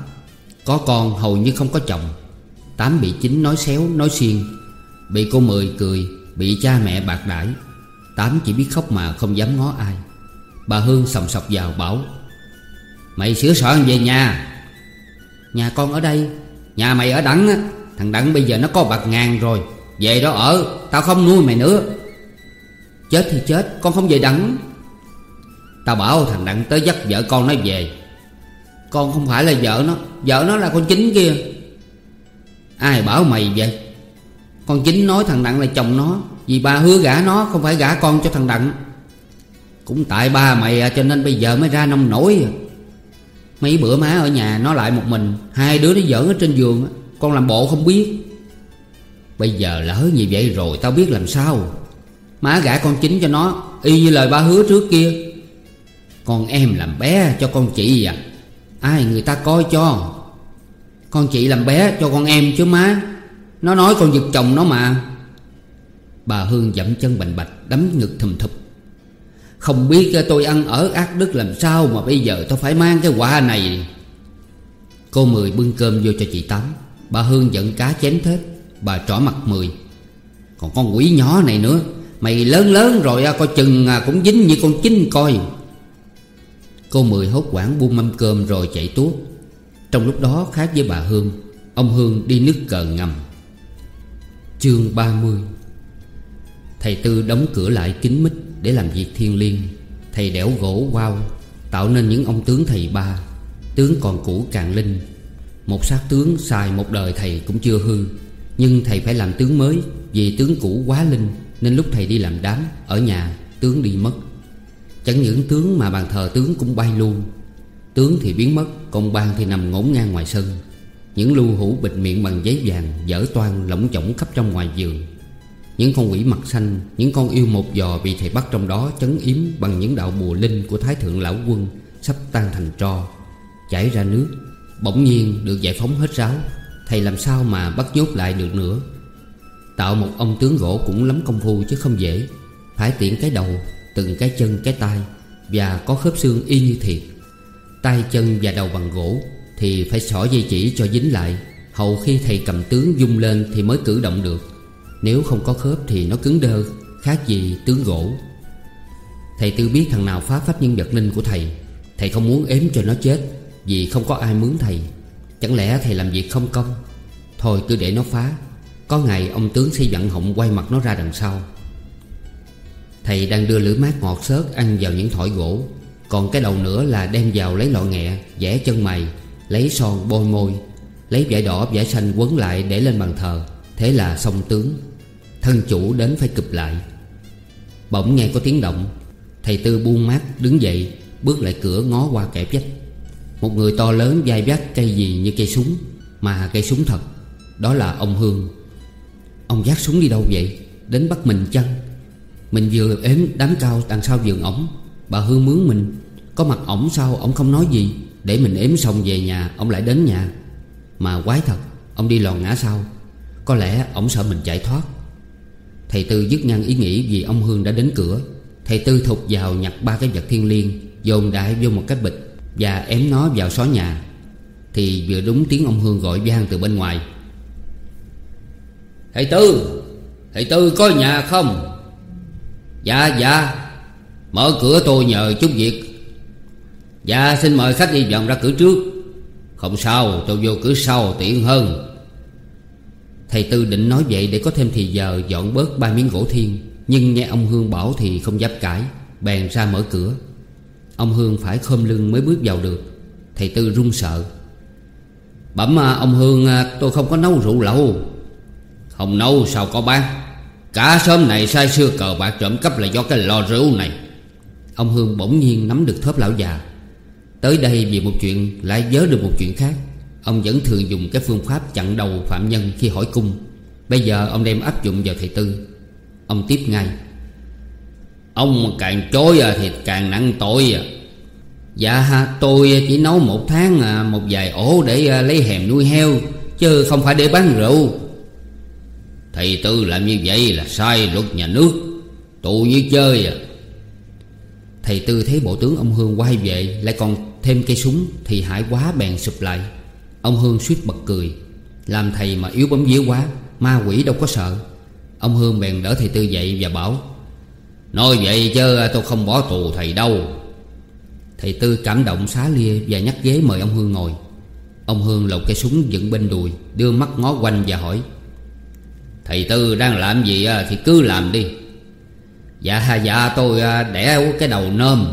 Có con hầu như không có chồng. Tám bị chính nói xéo, nói xiên. Bị cô Mười cười, Bị cha mẹ bạc đãi. Tám chỉ biết khóc mà không dám ngó ai. Bà Hương sòng sọc vào bảo, Mày sửa soạn về nhà. Nhà con ở đây, Nhà mày ở Đặng á. Thằng Đặng bây giờ nó có bạc ngàn rồi, Về đó ở, Tao không nuôi mày nữa. Chết thì chết, Con không về Đặng Tao bảo thằng Đặng tới dắt vợ con nó về. Con không phải là vợ nó Vợ nó là con chính kia. Ai bảo mày vậy? Con chính nói thằng Đặng là chồng nó. Vì ba hứa gả nó không phải gả con cho thằng Đặng. Cũng tại ba mày à, cho nên bây giờ mới ra nông nổi. Mấy bữa má ở nhà nó lại một mình Hai đứa nó giỡn ở trên giường Con làm bộ không biết. Bây giờ lỡ như vậy rồi tao biết làm sao. Má gả con chính cho nó Y như lời ba hứa trước kia. Con em làm bé cho con chị à. Ai người ta coi cho. Con chị làm bé cho con em chứ má. Nó nói con giật chồng nó mà. Bà Hương dậm chân bành bạch, Đấm ngực thùm thụp. Không biết tôi ăn ở ác đức làm sao Mà bây giờ tôi phải mang cái quả này. Cô Mười bưng cơm vô cho chị Tám. Bà Hương giận cá chém thết. Bà trỏ mặt Mười. Còn con quỷ nhỏ này nữa, Mày lớn lớn rồi à, coi chừng à, cũng dính như con chinh coi. Cô Mười hốt quảng buông mâm cơm rồi chạy tuốt. Trong lúc đó khác với bà Hương, Ông Hương đi nước cờ ngầm. Chương 30 Thầy Tư đóng cửa lại kín mít Để làm việc thiên liêng. Thầy đẽo gỗ wow Tạo nên những ông tướng thầy ba. Tướng còn cũ càng linh. Một sát tướng xài một đời thầy cũng chưa hư. Nhưng thầy phải làm tướng mới, Vì tướng cũ quá linh, Nên lúc thầy đi làm đám, Ở nhà, tướng đi mất. Chẳng những tướng mà bàn thờ tướng cũng bay luôn. Tướng thì biến mất, Còn ban thì nằm ngổn ngang ngoài sân. Những lưu hữu bịt miệng bằng giấy vàng Dở toan lỏng chổng khắp trong ngoài giường những con quỷ mặt xanh, Những con yêu một giò bị thầy bắt trong đó Chấn yếm bằng những đạo bùa linh Của Thái Thượng Lão Quân Sắp tan thành tro. Chảy ra nước, Bỗng nhiên được giải phóng hết ráo. Thầy làm sao mà bắt nhốt lại được nữa? Tạo một ông tướng gỗ cũng lắm công phu chứ không dễ. Phải tiện cái đầu, Từng cái chân, cái tay, Và có khớp xương y như thiệt. Tay, chân và đầu bằng gỗ Thì phải xỏ dây chỉ cho dính lại. Hầu khi thầy cầm tướng dung lên Thì mới cử động được. Nếu không có khớp thì nó cứng đơ, Khác gì tướng gỗ. Thầy tư biết thằng nào phá phách nhân vật linh của thầy. Thầy không muốn ếm cho nó chết Vì không có ai mướn thầy. Chẳng lẽ thầy làm việc không công? Thôi cứ để nó phá. Có ngày ông tướng xây dặn họng quay mặt nó ra đằng sau. Thầy đang đưa lưỡi mát ngọt xớt ăn vào những thỏi gỗ. Còn cái đầu nữa là đem vào lấy lọ nghẹ, Vẽ chân mày, Lấy son bôi môi, Lấy vải đỏ, vải xanh quấn lại để lên bàn thờ. Thế là xong tướng. Thân chủ đến phải cụp lại. Bỗng nghe có tiếng động, Thầy Tư buông mát đứng dậy, Bước lại cửa ngó qua kẻ vách. Một người to lớn vai vác cây gì như cây súng, Mà cây súng thật, Đó là ông Hương. Ông vác súng đi đâu vậy? Đến bắt mình chăng? Mình vừa ếm đám cao đằng sau giường ổng, Bà Hương mướn mình. Có mặt ổng sao ổng không nói gì, Để mình ếm xong về nhà Ông lại đến nhà. Mà quái thật Ông đi lòn ngã sau. Có lẽ ổng sợ mình chạy thoát. Thầy Tư dứt ngăn ý nghĩ vì ông Hương đã đến cửa. Thầy Tư thục vào nhặt ba cái vật thiên liêng, Dồn đại vô một cái bịch Và ém nó vào xó nhà. Thì vừa đúng tiếng ông Hương gọi vang từ bên ngoài. Thầy Tư Thầy Tư có nhà không? Dạ dạ Mở cửa tôi nhờ chút việc. Dạ xin mời khách đi vòng ra cửa trước. Không sao, tôi vô cửa sau tiện hơn. Thầy Tư định nói vậy để có thêm thì giờ dọn bớt ba miếng gỗ thiên. Nhưng nghe ông Hương bảo thì không dám cãi, Bèn ra mở cửa. Ông Hương phải khom lưng mới bước vào được. Thầy Tư run sợ. Bẩm à, ông Hương à, tôi không có nấu rượu lâu Không nấu sao có bán? Cả sớm này sai xưa cờ bạc trộm cắp là do cái lò rượu này. Ông Hương bỗng nhiên nắm được thớp lão già. Tới đây vì một chuyện, lại nhớ được một chuyện khác. Ông vẫn thường dùng cái phương pháp chặn đầu phạm nhân khi hỏi cung. Bây giờ ông đem áp dụng vào thầy Tư. Ông tiếp ngay. Ông càng chối à, thì càng nặng tội à. Dạ tôi chỉ nấu một tháng à, một vài ổ để lấy hèm nuôi heo, Chứ không phải để bán rượu. Thầy Tư làm như vậy là sai luật nhà nước. Tù như chơi à. Thầy Tư thấy bộ tướng ông Hương quay về, Lại còn thêm cây súng, Thì hại quá bèn sụp lại. Ông Hương suýt bật cười. Làm thầy mà yếu bấm dĩa quá, Ma quỷ đâu có sợ. Ông Hương bèn đỡ thầy Tư dậy và bảo, Nói vậy chứ tôi không bỏ tù thầy đâu. Thầy Tư cảm động xá lia Và nhắc ghế mời ông Hương ngồi. Ông Hương lột cây súng dựng bên đùi, Đưa mắt ngó quanh và hỏi, Thầy Tư đang làm gì à, thì cứ làm đi. Dạ dạ tôi à, đẻ cái đầu nôm.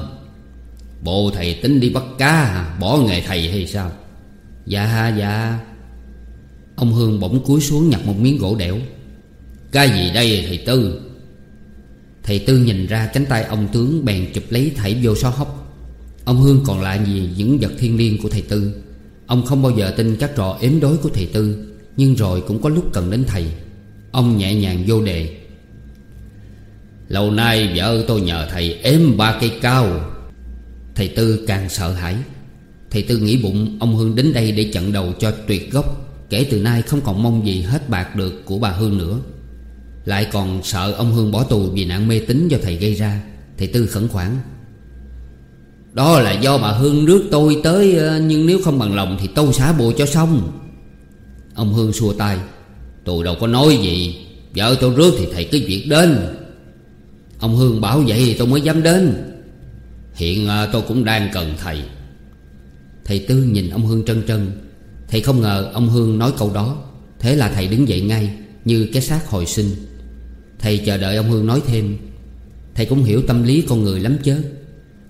Bộ thầy tính đi bắt cá, Bỏ nghề thầy hay sao? Dạ dạ. Ông Hương bỗng cúi xuống nhặt một miếng gỗ đẽo. Cái gì đây, thầy Tư? Thầy Tư nhìn ra cánh tay ông tướng bèn chụp lấy thảy vô xó hốc. Ông Hương còn lại gì những vật thiên liêng của thầy Tư? Ông không bao giờ tin các trò ếm đối của thầy Tư, Nhưng rồi cũng có lúc cần đến thầy. Ông nhẹ nhàng vô đề. Lâu nay vợ tôi nhờ thầy ếm ba cây cao. Thầy Tư càng sợ hãi. Thầy Tư nghĩ bụng ông Hương đến đây để chặn đầu cho tuyệt gốc. Kể từ nay không còn mong gì hết bạc được của bà Hương nữa. Lại còn sợ ông Hương bỏ tù vì nạn mê tín do thầy gây ra. Thầy Tư khẩn khoản. Đó là do bà Hương rước tôi tới ờ, Nhưng nếu không bằng lòng thì tôi xả bộ cho xong. Ông Hương xua tay. Tôi đâu có nói gì. Vợ tôi rước thì thầy cứ việc đến. Ông Hương bảo vậy tôi mới dám đến. Hiện ờ, tôi cũng đang cần thầy. Thầy Tư nhìn ông Hương trân trân. Thầy không ngờ ông Hương nói câu đó. Thế là thầy đứng dậy ngay, Như cái xác hồi sinh. Thầy chờ đợi ông Hương nói thêm. Thầy cũng hiểu tâm lý con người lắm chứ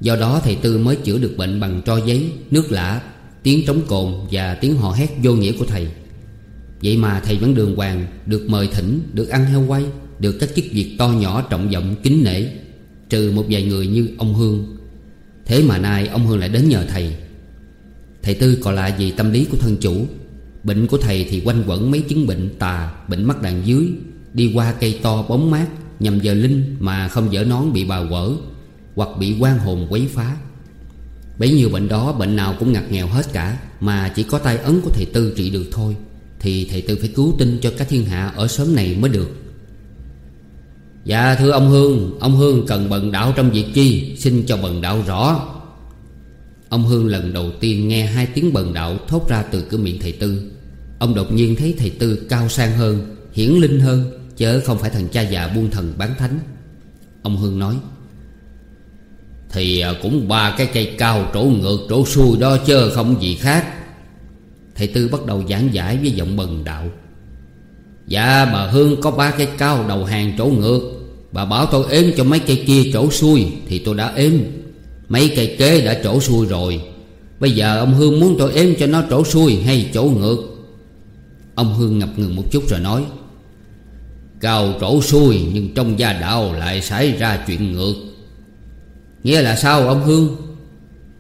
Do đó thầy Tư mới chữa được bệnh bằng tro giấy, Nước lã, Tiếng trống cồn và tiếng hò hét vô nghĩa của thầy. Vậy mà thầy vẫn đường hoàng, Được mời thỉnh, Được ăn heo quay, Được các chức việc to nhỏ trọng vọng, kính nể, Trừ một vài người như ông Hương. Thế mà nay ông Hương lại đến nhờ thầy. Thầy Tư còn lại vì tâm lý của thân chủ. Bệnh của thầy thì quanh quẩn mấy chứng bệnh tà, Bệnh mắt đàn dưới, Đi qua cây to bóng mát, Nhằm giờ linh mà không dở nón bị bà quở Hoặc bị quan hồn quấy phá. Bấy nhiêu bệnh đó bệnh nào cũng ngặt nghèo hết cả, Mà chỉ có tay ấn của thầy Tư trị được thôi, Thì thầy Tư phải cứu tinh cho các thiên hạ ở xóm này mới được. Dạ thưa ông Hương Ông Hương cần bần đạo trong việc chi? Xin cho bần đạo rõ. Ông Hương lần đầu tiên nghe hai tiếng bần đạo thốt ra từ cửa miệng thầy Tư. Ông đột nhiên thấy thầy Tư cao sang hơn, Hiển linh hơn, Chớ không phải thằng cha già buôn thần bán thánh. Ông Hương nói, Thì à, cũng ba cái cây cao trổ ngược trổ xuôi đó chớ không gì khác. Thầy Tư bắt đầu giảng giải với giọng bần đạo Dạ bà Hương có ba cây cao đầu hàng trổ ngược, Bà bảo tôi ếm cho mấy cây kia trổ xuôi Thì tôi đã ếm. Mấy cây kế đã trổ xuôi rồi. Bây giờ ông Hương muốn tôi ếm cho nó trổ xuôi hay trổ ngược? Ông Hương ngập ngừng một chút rồi nói, Cao trổ xuôi nhưng trong gia đạo lại xảy ra chuyện ngược. Nghĩa là sao ông Hương?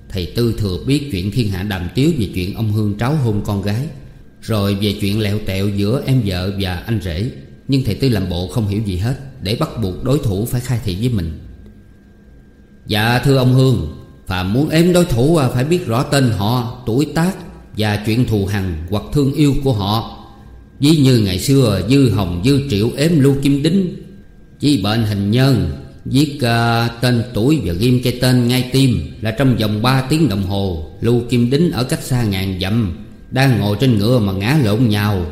Thầy Tư thừa biết chuyện thiên hạ đàm tiếu Về chuyện ông Hương tráo hôn con gái. Rồi về chuyện lẹo tẹo giữa em vợ và anh rể. Nhưng thầy Tư làm bộ không hiểu gì hết, Để bắt buộc đối thủ phải khai thị với mình. Dạ thưa ông Hương Phạm muốn ếm đối thủ à, phải biết rõ tên họ, tuổi tác Và chuyện thù hằn hoặc thương yêu của họ. Ví như ngày xưa Dư Hồng Dư Triệu ếm Lưu Kim Đính. Chỉ bệnh hình nhân Viết uh, tên tuổi và ghim cái tên ngay tim Là trong vòng 3 tiếng đồng hồ Lưu Kim Đính ở cách xa ngàn dặm Đang ngồi trên ngựa mà ngã lộn nhào.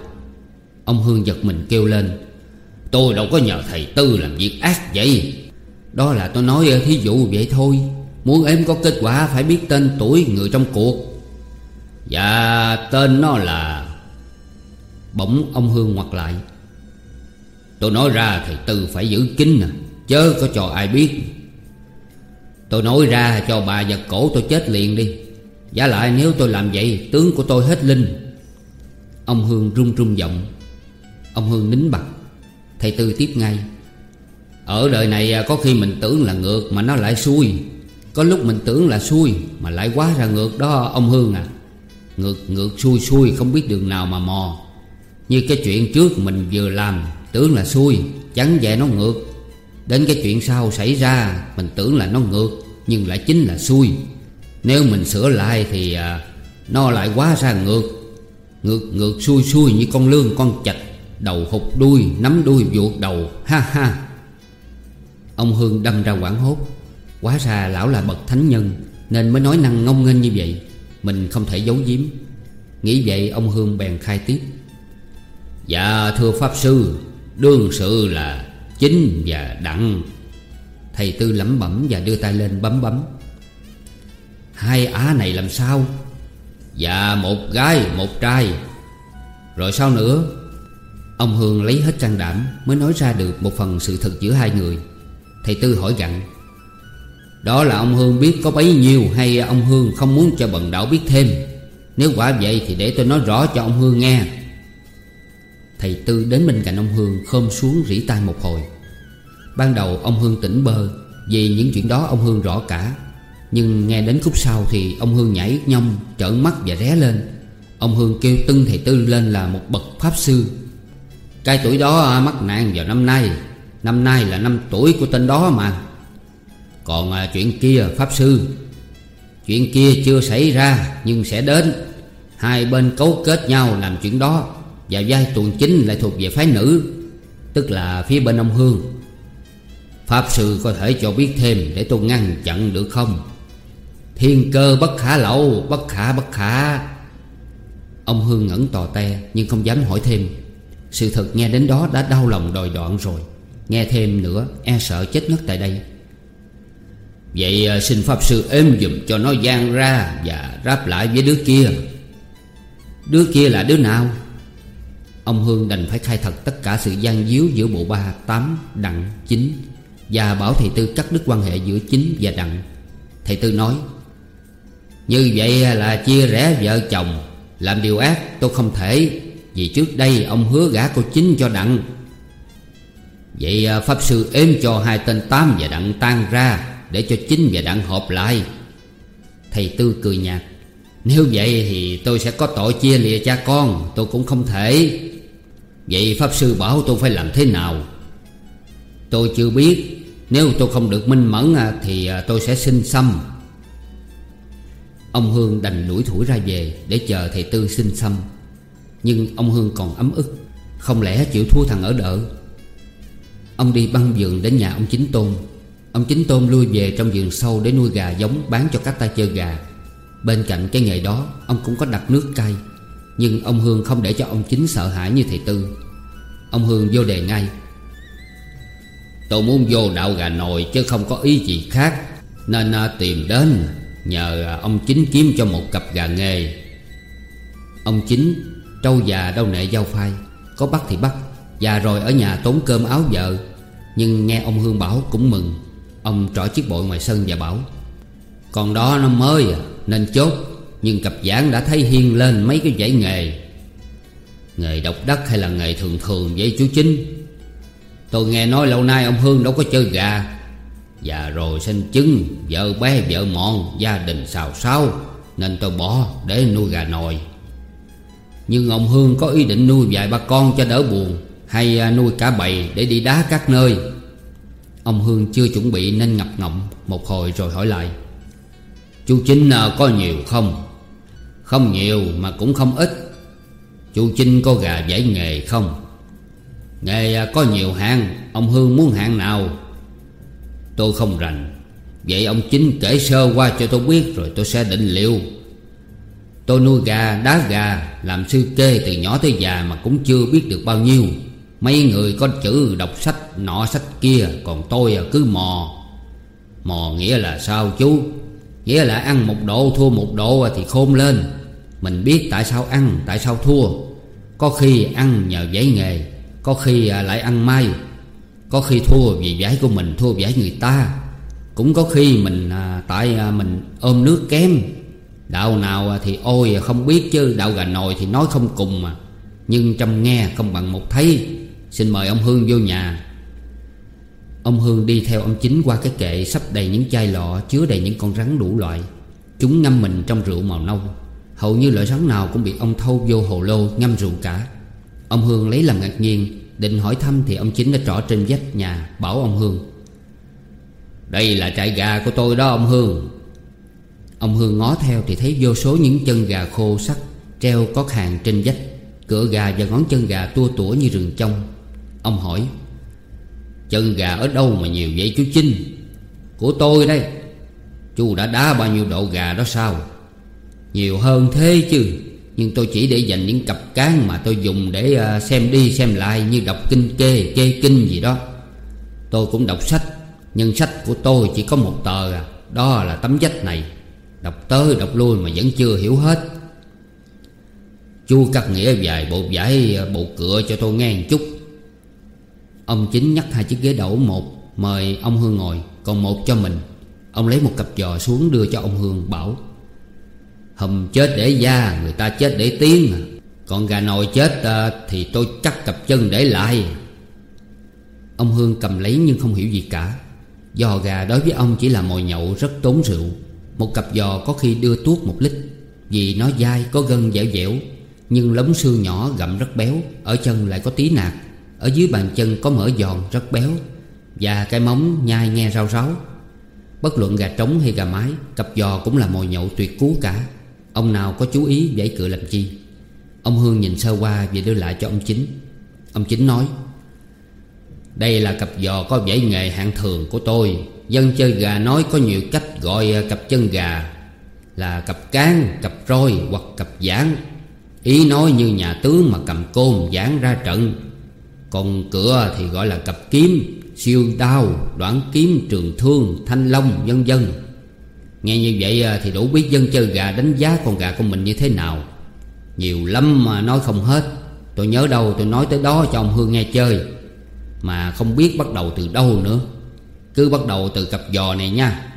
Ông Hương giật mình kêu lên Tôi đâu có nhờ thầy Tư làm việc ác vậy. Đó là tôi nói ờ, thí dụ vậy thôi. Muốn em có kết quả phải biết tên tuổi người trong cuộc. Dạ tên nó là Bỗng ông Hương ngoặt lại. Tôi nói ra thầy Tư phải giữ kín nè, Chớ có cho ai biết. Tôi nói ra cho bà giật cổ tôi chết liền đi. Giả lại nếu tôi làm vậy, Tướng của tôi hết linh. Ông Hương run run giọng. Ông Hương nín bặt Thầy Tư tiếp ngay. Ở đời này à, có khi mình tưởng là ngược Mà nó lại xuôi Có lúc mình tưởng là xuôi Mà lại quá ra ngược đó ông Hương à. Ngược ngược xuôi xuôi Không biết đường nào mà mò. Như cái chuyện trước mình vừa làm Tưởng là xuôi Chẳng về nó ngược. Đến cái chuyện sau xảy ra Mình tưởng là nó ngược Nhưng lại chính là xuôi Nếu mình sửa lại thì à, Nó lại quá ra ngược. Ngược ngược xuôi xuôi như con lương con chạch Đầu hụt đuôi Nắm đuôi vuột đầu. Ha ha. Ông Hương đâm ra quảng hốt. Quá ra lão là bậc thánh nhân, Nên mới nói năng ngông nghênh như vậy. Mình không thể giấu giếm. Nghĩ vậy, ông Hương bèn khai tiếp. Dạ thưa Pháp Sư, Đương sự là chính và đặng. Thầy Tư lẩm bẩm và đưa tay lên bấm bấm. Hai á này làm sao? Dạ một gái, một trai. Rồi sao nữa? Ông Hương lấy hết can đảm Mới nói ra được một phần sự thật giữa hai người. Thầy Tư hỏi gặn Đó là ông Hương biết có bấy nhiêu Hay ông Hương không muốn cho bần đạo biết thêm? Nếu quả vậy thì để tôi nói rõ cho ông Hương nghe. Thầy Tư đến bên cạnh ông Hương khom xuống rỉ tai một hồi. Ban đầu ông Hương tỉnh bơ Vì những chuyện đó ông Hương rõ cả. Nhưng nghe đến khúc sau thì ông Hương nhảy nhông, Trợn mắt và ré lên. Ông Hương kêu tưng thầy Tư lên là một bậc pháp sư. Cái tuổi đó à, mắc nạn vào năm nay Năm nay là năm tuổi của tên đó mà. Còn à, chuyện kia pháp sư Chuyện kia chưa xảy ra nhưng sẽ đến. Hai bên cấu kết nhau làm chuyện đó Và giai tuần chính lại thuộc về phái nữ Tức là phía bên ông Hương. Pháp sư có thể cho biết thêm để tôi ngăn chặn được không? Thiên cơ bất khả lậu Bất khả bất khả. Ông Hương ngẩn tò te Nhưng không dám hỏi thêm. Sự thật nghe đến đó đã đau lòng đòi đoạn rồi. Nghe thêm nữa e sợ chết ngất tại đây. Vậy à, xin Pháp Sư êm dùm cho nó gian ra Và ráp lại với đứa kia. Đứa kia là đứa nào? Ông Hương đành phải khai thật tất cả sự gian díu giữa bộ ba Tám, đặng, chính Và bảo thầy Tư cắt đứt quan hệ giữa chính và đặng. Thầy Tư nói Như vậy là chia rẽ vợ chồng Làm điều ác tôi không thể Vì trước đây ông hứa gả cô chính cho đặng. Vậy à, Pháp Sư êm cho hai tên Tám và Đặng tan ra Để cho chính và Đặng họp lại. Thầy Tư cười nhạt, Nếu vậy thì tôi sẽ có tội chia lìa cha con, Tôi cũng không thể. Vậy Pháp Sư bảo tôi phải làm thế nào? Tôi chưa biết, Nếu tôi không được minh mẫn à, Thì à, tôi sẽ xin xăm. Ông Hương đành lủi thủi ra về Để chờ thầy Tư xin xăm. Nhưng ông Hương còn ấm ức, Không lẽ chịu thua thằng ở đợ? Ông đi băng vườn đến nhà ông Chính Tôn. Ông Chính Tôn lui về trong vườn sâu Để nuôi gà giống bán cho các tay chơi gà. Bên cạnh cái nghề đó Ông cũng có đặt nước cay. Nhưng ông Hương không để cho ông Chính sợ hãi như thầy Tư. Ông Hương vô đề ngay. Tôi muốn vô đạo gà nồi Chứ không có ý gì khác. Nên à, tìm đến Nhờ ông Chính kiếm cho một cặp gà nghề. Ông Chính Trâu già đâu nệ giao phai Có bắt thì bắt. Và rồi ở nhà tốn cơm áo vợ. Nhưng nghe ông Hương bảo cũng mừng. Ông trỏ chiếc bội ngoài sân và bảo Còn đó nó mới à Nên chốt. Nhưng cặp giảng đã thấy hiên lên mấy cái dãy nghề. Nghề độc đắc hay là nghề thường thường vậy chú Chính? Tôi nghe nói lâu nay ông Hương đâu có chơi gà. Và rồi sinh chứng, Vợ bé, vợ mọn, Gia đình xào xáo, Nên tôi bỏ để nuôi gà nồi. Nhưng ông Hương có ý định nuôi vài ba con cho đỡ buồn. Hay à, nuôi cả bầy để đi đá các nơi? Ông Hương chưa chuẩn bị nên ngập ngọng Một hồi rồi hỏi lại. Chú Chính à, có nhiều không? Không nhiều mà cũng không ít. Chú Chính có gà giải nghề không? Nghề à, có nhiều hạng. Ông Hương muốn hạng nào? Tôi không rành. Vậy ông Chính kể sơ qua cho tôi biết Rồi tôi sẽ định liệu. Tôi nuôi gà, đá gà Làm sư kê từ nhỏ tới già Mà cũng chưa biết được bao nhiêu. Mấy người có chữ đọc sách, nọ sách kia, Còn tôi à, cứ mò. Mò nghĩa là sao chú? Nghĩa là ăn một độ, thua một độ à, thì khôn lên. Mình biết tại sao ăn, tại sao thua. Có khi ăn nhờ giấy nghề, Có khi à, lại ăn may. Có khi thua vì giải của mình, thua giải người ta. Cũng có khi mình tại mình ôm nước kém. Đạo nào thì ôi không biết chứ. Đạo gà nồi thì nói không cùng mà. Nhưng trăm nghe không bằng một thấy. Xin mời ông Hương vô nhà. Ông Hương đi theo ông Chính qua cái kệ Sắp đầy những chai lọ, chứa đầy những con rắn đủ loại. Chúng ngâm mình trong rượu màu nâu. Hầu như loại rắn nào cũng bị ông thâu vô hồ lô ngâm rượu cả. Ông Hương lấy làm ngạc nhiên, Định hỏi thăm thì ông Chính đã trỏ trên vách nhà, Bảo ông Hương. Đây là trại gà của tôi đó, ông Hương. Ông Hương ngó theo thì thấy vô số những chân gà khô sắt Treo có hàng trên vách. Cửa gà và ngón chân gà tua tủa như rừng trong. Ông hỏi Chân gà ở đâu mà nhiều vậy chú Chinh? Của tôi đây. Chú đã đá bao nhiêu độ gà đó sao? Nhiều hơn thế chứ. Nhưng tôi chỉ để dành những cặp cán Mà tôi dùng để à, xem đi xem lại Như đọc kinh kê, kê kinh gì đó. Tôi cũng đọc sách. Nhưng sách của tôi chỉ có một tờ à. Đó là tấm dách này. Đọc tới đọc lui mà vẫn chưa hiểu hết. Chú cắt nghĩa vài bộ giải à, bộ cửa cho tôi nghe một chút. Ông chính nhắc hai chiếc ghế đẩu một Mời ông Hương ngồi, Còn một cho mình. Ông lấy một cặp giò xuống đưa cho ông Hương, bảo, Hầm chết để da, Người ta chết để tiếng à. Còn gà nồi chết à, Thì tôi cắt cặp chân để lại. Ông Hương cầm lấy nhưng không hiểu gì cả. Giò gà đối với ông chỉ là mồi nhậu rất tốn rượu. Một cặp giò có khi đưa tuốt một lít, Vì nó dai, có gân dẻo dẻo, Nhưng lống xương nhỏ gặm rất béo, Ở chân lại có tí nạc ở dưới bàn chân có mỡ giòn rất béo Và cái móng nhai nghe rau ráo. Bất luận gà trống hay gà mái Cặp giò cũng là mồi nhậu tuyệt cú cả. Ông nào có chú ý giải cựa làm chi? Ông Hương nhìn sơ qua và đưa lại cho ông Chính. Ông Chính nói Đây là cặp giò có vẻ nghề hạng thường của tôi. Dân chơi gà nói có nhiều cách gọi cặp chân gà Là cặp cán, cặp roi hoặc cặp giảng. Ý nói như nhà tướng mà cầm côn giảng ra trận còn cửa thì gọi là cặp kiếm Siêu đao, đoạn kiếm, trường thương, thanh long, vân vân. Nghe như vậy à, thì đủ biết dân chơi gà đánh giá con gà của mình như thế nào. Nhiều lắm mà nói không hết. Tôi nhớ đâu tôi nói tới đó cho ông Hương nghe chơi. Mà không biết bắt đầu từ đâu nữa. Cứ bắt đầu từ cặp giò này nha.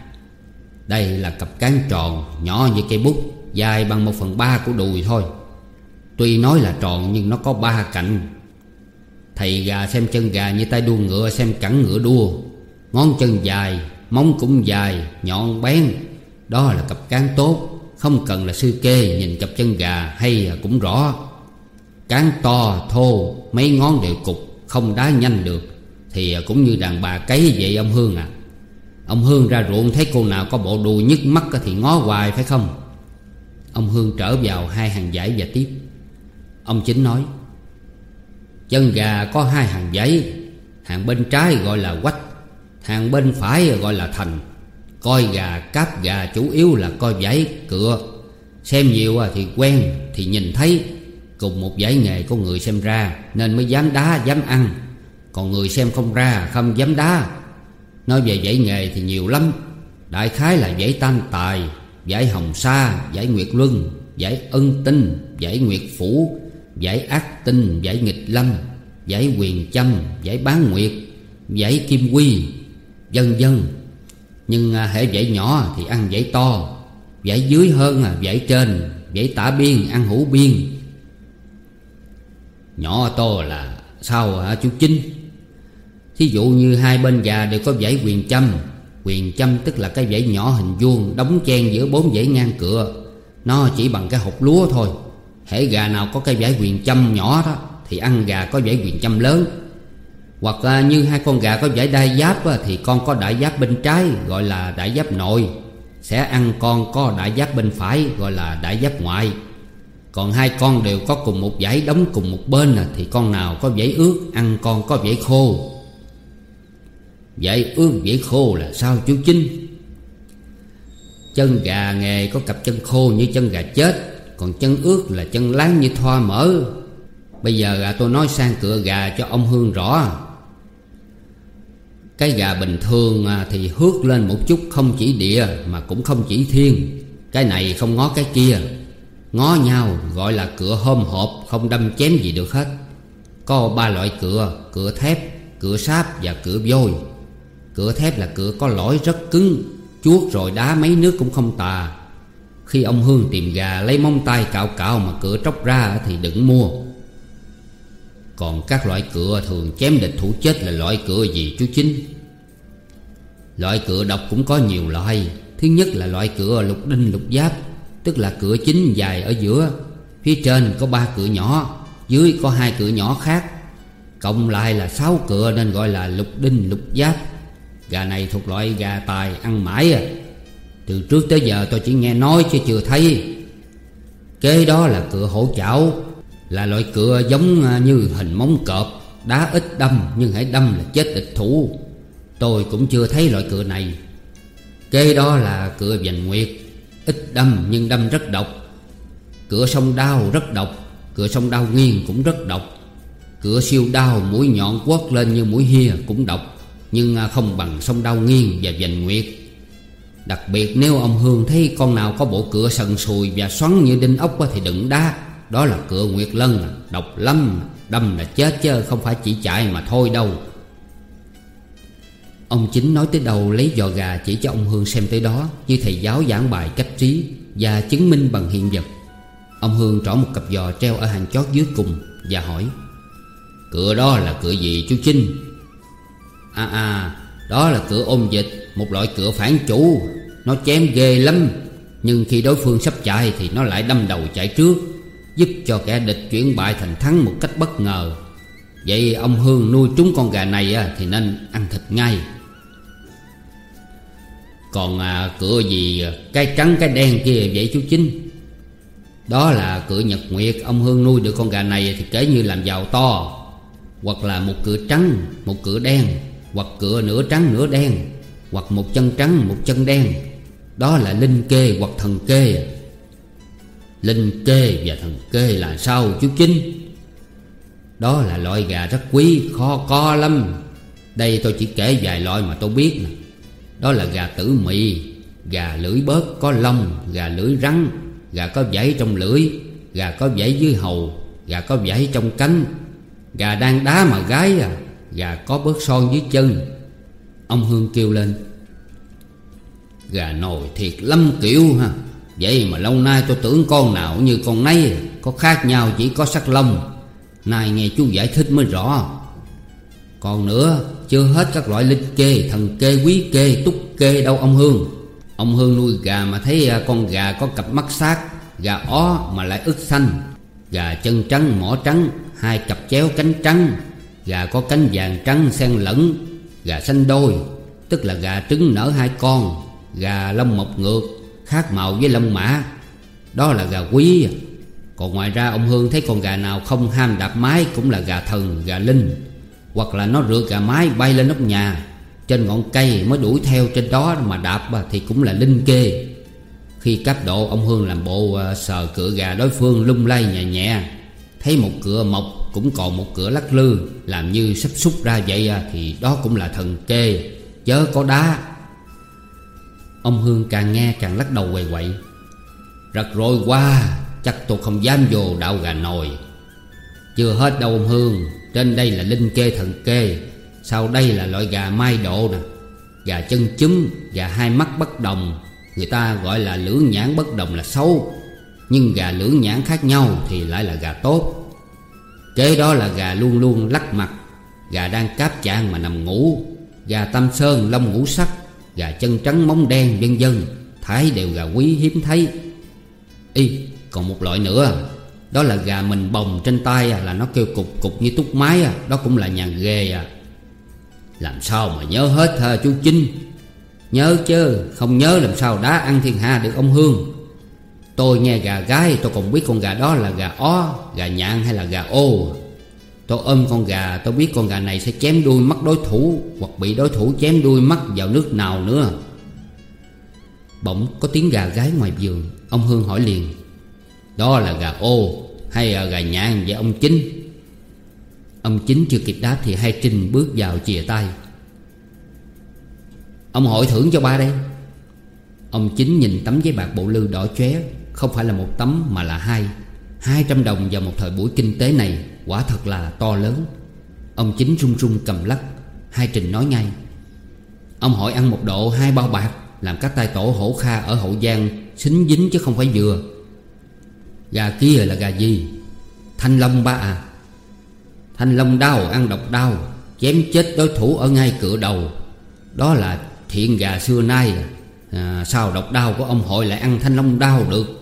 Đây là cặp cán tròn Nhỏ như cây bút Dài bằng một phần ba của đùi thôi. Tuy nói là tròn nhưng nó có ba cạnh. Thầy gà xem chân gà như tay đua ngựa xem cẳng ngựa đua. Ngón chân dài, móng cũng dài, nhọn bén. Đó là cặp cán tốt. Không cần là sư kê nhìn cặp chân gà hay cũng rõ. Cán to, thô, mấy ngón đều cục Không đá nhanh được. Thì cũng như đàn bà cấy vậy ông Hương à. Ông Hương ra ruộng thấy cô nào có bộ đùi nhức mắt thì ngó hoài phải không? Ông Hương trở vào hai hàng giải và tiếp. Ông Chính nói Chân gà có hai hàng giấy. Hàng bên trái gọi là quách, Hàng bên phải gọi là thành. Coi gà, cáp gà chủ yếu là coi giấy, cựa. Xem nhiều à thì quen, thì nhìn thấy. Cùng một giải nghề có người xem ra, Nên mới dám đá, dám ăn. Còn người xem không ra, không dám đá. Nói về giải nghề thì nhiều lắm. Đại khái là giải tam tài Giải hồng sa Giải nguyệt luân Giải ân tinh Giải nguyệt phủ. Giải ác tinh, giải nghịch lâm Giải quyền châm, giải bán nguyệt Giải kim quy Dân dân Nhưng à, hệ giải nhỏ thì ăn giải to Giải dưới hơn à, giải trên Giải tả biên ăn hữu biên. Nhỏ to là sao hả chú Chính? Thí dụ như hai bên già đều có giải quyền châm. Quyền châm tức là cái dãy nhỏ hình vuông Đóng chen giữa bốn dãy ngang cửa. Nó chỉ bằng cái hộp lúa thôi. Hễ gà nào có cái vải quyền châm nhỏ đó, Thì ăn gà có vải quyền châm lớn. Hoặc như hai con gà có vải đai giáp Thì con có đại giáp bên trái, Gọi là đại giáp nội. Sẽ ăn con có đại giáp bên phải, Gọi là đại giáp ngoại. Còn hai con đều có cùng một vải đóng cùng một bên à, Thì con nào có vải ướt, Ăn con có vải khô. Vải ướt, vải khô là sao chú Chinh? Chân gà nghề có cặp chân khô như chân gà chết. Còn chân ướt là chân láng như thoa mỡ. Bây giờ à, tôi nói sang cửa gà cho ông Hương rõ. Cái gà bình thường à, thì hước lên một chút không chỉ địa mà cũng không chỉ thiên. Cái này không ngó cái kia. Ngó nhau gọi là cửa hôm hộp không đâm chém gì được hết. Có ba loại cửa Cửa thép, cửa sáp và cửa vôi. Cửa thép là cửa có lõi rất cứng Chuốt rồi đá mấy nước cũng không tà. Khi ông Hương tìm gà lấy móng tay cạo cạo mà cửa tróc ra thì đừng mua. Còn các loại cửa thường chém địch thủ chết là loại cửa gì chú Chính? Loại cửa độc cũng có nhiều loại. Thứ nhất là loại cửa lục đinh lục giáp, Tức là cửa chính dài ở giữa. Phía trên có ba cửa nhỏ, Dưới có hai cửa nhỏ khác. Cộng lại là sáu cửa nên gọi là lục đinh lục giáp. Gà này thuộc loại gà tài ăn mãi à. Từ trước tới giờ tôi chỉ nghe nói chứ chưa thấy. Kế đó là cửa hổ chảo, Là loại cửa giống à, như hình móng cọp, Đá ít đâm nhưng hãy đâm là chết địch thủ. Tôi cũng chưa thấy loại cửa này. Kế đó là cửa vành nguyệt, Ít đâm nhưng đâm rất độc. Cửa sông đao rất độc, Cửa sông đao nghiêng cũng rất độc. Cửa siêu đao mũi nhọn quất lên như mũi hia cũng độc, nhưng à, không bằng sông đau nghiêng và vành nguyệt. Đặc biệt nếu ông Hương thấy con nào có bộ cửa sần sùi và xoắn như đinh ốc thì đừng đá. Đó là cửa Nguyệt Lân, Độc lắm, Đâm là chết chứ không phải chỉ chạy mà thôi đâu. Ông chính nói tới đầu lấy giò gà chỉ cho ông Hương xem tới đó, Như thầy giáo giảng bài cách trí Và chứng minh bằng hiện vật. Ông Hương trỏ một cặp giò treo ở hàng chót dưới cùng Và hỏi, Cửa đó là cửa gì chú Chinh? À à Đó là cửa ôm dịch. Một loại cửa phản chủ. Nó chém ghê lắm. Nhưng khi đối phương sắp chạy Thì nó lại đâm đầu chạy trước Giúp cho kẻ địch chuyển bại thành thắng một cách bất ngờ. Vậy ông Hương nuôi trúng con gà này Thì nên ăn thịt ngay. Còn à, cửa gì à, Cái trắng cái đen kia vậy chú Chính? Đó là cửa Nhật Nguyệt. Ông Hương nuôi được con gà này Thì kể như làm giàu to. Hoặc là một cửa trắng Một cửa đen. Hoặc cửa nửa trắng nửa đen. Hoặc một chân trắng, một chân đen. Đó là linh kê hoặc thần kê. Linh kê và thần kê là sao, chú Chính Đó là loại gà rất quý, Khó co lắm. Đây tôi chỉ kể vài loại mà tôi biết nè. Đó là gà tử mị, Gà lưỡi bớt có lông, Gà lưỡi rắn, Gà có vảy trong lưỡi, Gà có vảy dưới hầu, Gà có vảy trong cánh. Gà đang đá mà gái à Gà có bớt son dưới chân. Ông Hương kêu lên Gà nồi thiệt lắm kiểu ha. Vậy mà lâu nay tôi tưởng con nào như con nấy Có khác nhau chỉ có sắc lông. Nay nghe chú giải thích mới rõ. Còn nữa Chưa hết các loại linh kê Thần kê, quý kê, túc kê đâu ông Hương. Ông Hương nuôi gà mà thấy à, con gà có cặp mắt sát Gà ó mà lại ức xanh. Gà chân trắng mỏ trắng Hai cặp chéo cánh trắng. Gà có cánh vàng trắng xen lẫn. Gà xanh đôi Tức là gà trứng nở hai con Gà lông mọc ngược Khác màu với lông mã. Đó là gà quý. Còn ngoài ra ông Hương thấy con gà nào không ham đạp mái Cũng là gà thần, gà linh. Hoặc là nó rượt gà mái bay lên nóc nhà Trên ngọn cây mới đuổi theo trên đó mà đạp Thì cũng là linh kê. Khi cấp độ ông Hương làm bộ ờ, sờ cửa gà đối phương lung lay nhẹ nhẹ Thấy một cửa mọc cũng còn một cửa lắc lư. Làm như sắp xúc ra vậy à, Thì đó cũng là thần kê. Chớ có đá. Ông Hương càng nghe càng lắc đầu quầy quậy. Rật rồi qua Chắc tôi không dám vô đạo gà nồi. Chưa hết đâu ông Hương Trên đây là linh kê thần kê Sau đây là loại gà mai độ nè. Gà chân trứng Gà hai mắt bất đồng Người ta gọi là lưỡng nhãn bất đồng là xấu. Nhưng gà lưỡng nhãn khác nhau Thì lại là gà tốt. Kế đó là gà luôn luôn lắc mặt. Gà đang cáp chạng mà nằm ngủ. Gà tam sơn lông ngũ sắc. Gà chân trắng móng đen vân vân. Thái đều gà quý hiếm thấy. Y còn một loại nữa. Đó là gà mình bồng trên tay à, Là nó kêu cục cục như túc mái à. Đó cũng là nhà ghê à. Làm sao mà nhớ hết hả chú Chinh? Nhớ chứ, Không nhớ làm sao đá ăn thiên hạ được ông Hương. Tôi nghe gà gái tôi còn biết con gà đó là gà ó, Gà nhạn hay là gà ô. Tôi ôm con gà, tôi biết con gà này sẽ chém đuôi mắt đối thủ Hoặc bị đối thủ chém đuôi mắt vào nước nào nữa. Bỗng có tiếng gà gái ngoài vườn, Ông Hương hỏi liền, Đó là gà ô hay là gà nhạn vậy ông Chính? Ông Chính chưa kịp đáp thì hai Trinh bước vào chìa tay. Ông hỏi thưởng cho ba đây. Ông Chính nhìn tấm giấy bạc bộ lư đỏ chóe không phải là một tấm mà là hai. Hai trăm đồng vào một thời buổi kinh tế này Quả thật là to lớn. Ông Chính run run cầm lắc. Hai Trình nói ngay. Ông hỏi ăn một độ hai bao bạc Làm các tay tổ hổ kha ở Hậu Giang Xính dính chứ không phải vừa. Gà kia là gà gì? Thanh Long ba à. Thanh Long đau ăn độc đau Chém chết đối thủ ở ngay cửa đầu. Đó là thiện gà xưa nay. À, Sao độc đau của ông hội lại ăn thanh long đau được?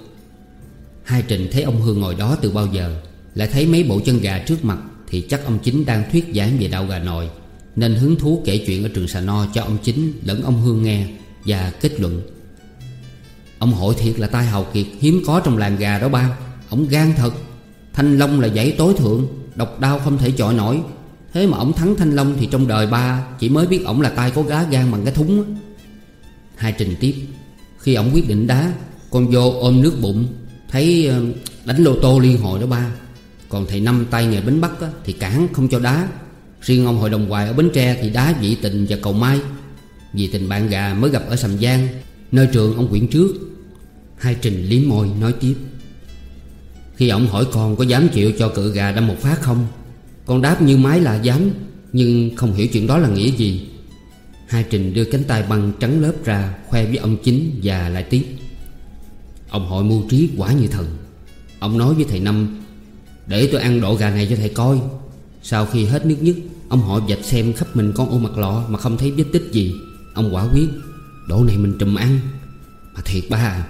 Hai Trình thấy ông Hương ngồi đó từ bao giờ, Lại thấy mấy bộ chân gà trước mặt Thì chắc ông Chính đang thuyết giảng về đạo gà nồi Nên hứng thú kể chuyện ở trường Sà No cho ông Chính lẫn ông Hương nghe Và kết luận. Ông hội thiệt là tai hào kiệt, hiếm có trong làng gà đó ba. Ông gan thật, Thanh Long là dãy tối thượng, Độc đau không thể chọi nổi. Thế mà ông thắng Thanh Long thì trong đời ba Chỉ mới biết ổng là tay có gá gan bằng cái thúng Hai trình tiếp, Khi ổng quyết định đá, Con vô ôm nước bụng Thấy ờ, đánh lô tô liên hội đó ba. Còn thầy năm tay nghề bến bắc á, Thì cản không cho đá. Riêng ông hội đồng hoài ở Bến Tre Thì đá dị tình và cầu mai. Vì tình bạn gà mới gặp ở Sầm Giang Nơi trường ông quyển trước. Hai trình liếm môi nói tiếp. Khi ông hỏi con có dám chịu cho cự gà đâm một phát không? Con đáp như máy là dám Nhưng không hiểu chuyện đó là nghĩa gì. Hai Trình đưa cánh tay băng trắng lớp ra Khoe với ông chính và lại tiếp Ông hội mưu trí quả như thần. Ông nói với thầy Năm, Để tôi ăn độ gà này cho thầy coi. Sau khi hết nước nhất, Ông hội dạch xem khắp mình con ô mặt lọ Mà không thấy vết tích gì. Ông quả quyết Độ này mình trùm ăn. Mà thiệt ba à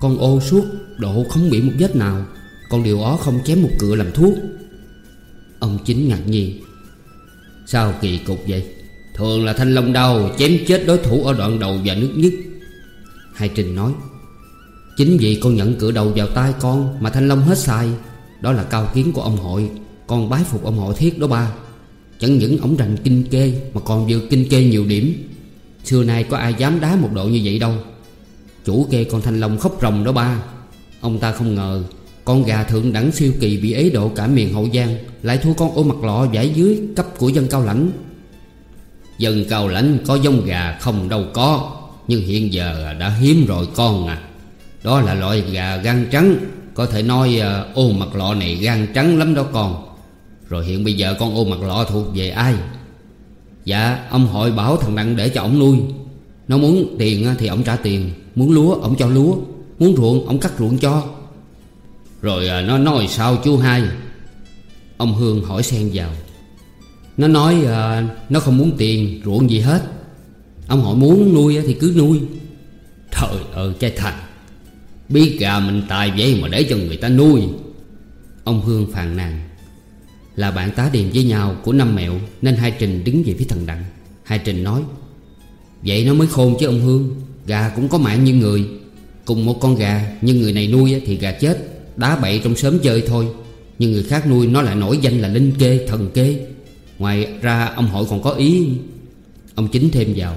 Con ô suốt độ không bị một vết nào, Con điều ó không chém một cựa làm thuốc. Ông chính ngạc nhiên, Sao kỳ cục vậy? Thường là thanh long đau, chém chết đối thủ ở đoạn đầu và nước nhất. Hai Trình nói Chính vì con nhận cửa đầu vào tay con Mà thanh long hết sai, Đó là cao kiến của ông hội. Con bái phục ông hội thiết đó ba. Chẳng những ổng rành kinh kê Mà còn vừa kinh kê nhiều điểm. Xưa nay có ai dám đá một độ như vậy đâu. Chủ kê con thanh long khóc rồng đó ba. Ông ta không ngờ Con gà thượng đẳng siêu kỳ bị ế độ cả miền Hậu Giang Lại thua con ô mặt lọ giải dưới cấp của dân cao lãnh. Dân cao lãnh có giống gà không đâu có Nhưng hiện giờ đã hiếm rồi con à. Đó là loại gà gan trắng. Có thể nói à, ô mặt lọ này gan trắng lắm đó con. Rồi hiện bây giờ con ô mặt lọ thuộc về ai? Dạ ông hội bảo thằng Đặng để cho ông nuôi. Nó muốn tiền à, thì ông trả tiền. Muốn lúa, ông cho lúa. Muốn ruộng, ông cắt ruộng cho. Rồi à, nó nói sao chú hai? Ông Hương hỏi xen vào. Nó nói nó không muốn tiền, ruộng gì hết. Ông hỏi muốn nuôi thì cứ nuôi. Trời ơi, cái thằng. Biết gà mình tài vậy mà để cho người ta nuôi. Ông Hương phàn nàn. Là bạn tá điềm với nhau của năm mẹo, Nên hai Trình đứng về phía thằng Đặng Hai Trình nói, Vậy nó mới khôn chứ ông Hương. Gà cũng có mạng như người. Cùng một con gà, Nhưng người này nuôi thì gà chết, Đá bậy trong sớm chơi thôi. Nhưng người khác nuôi nó lại nổi danh là linh kê, thần kê. Ngoài ra, ông hội còn có ý. Ông chính thêm vào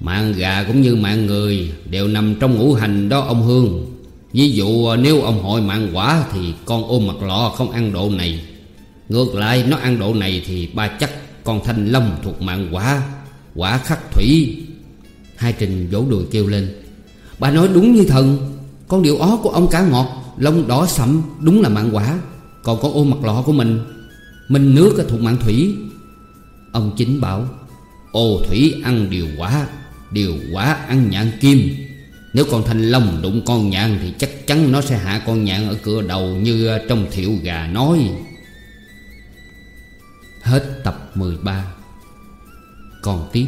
Mạng gà cũng như mạng người Đều nằm trong ngũ hành đó ông Hương. Ví dụ, nếu ông hội mạng quả Thì con ôm mặt lọ không ăn độ này. Ngược lại, nó ăn độ này Thì ba chắc con thanh long thuộc mạng quả Quả khắc thủy. Hai trình vỗ đùi kêu lên Bà nói đúng như thần. Con điều ó của ông cá ngọt, Lông đỏ sậm đúng là mạng quả. Còn con ôm mặt lọ của mình mình nước thuộc mạng thủy. Ông chính bảo, Ô thủy ăn điều quả. Điều quá ăn nhạn kim. Nếu con thanh long đụng con nhạn Thì chắc chắn nó sẽ hạ con nhạn ở cửa đầu Như trong thiệu gà nói. Hết tập 13 Còn tiếp.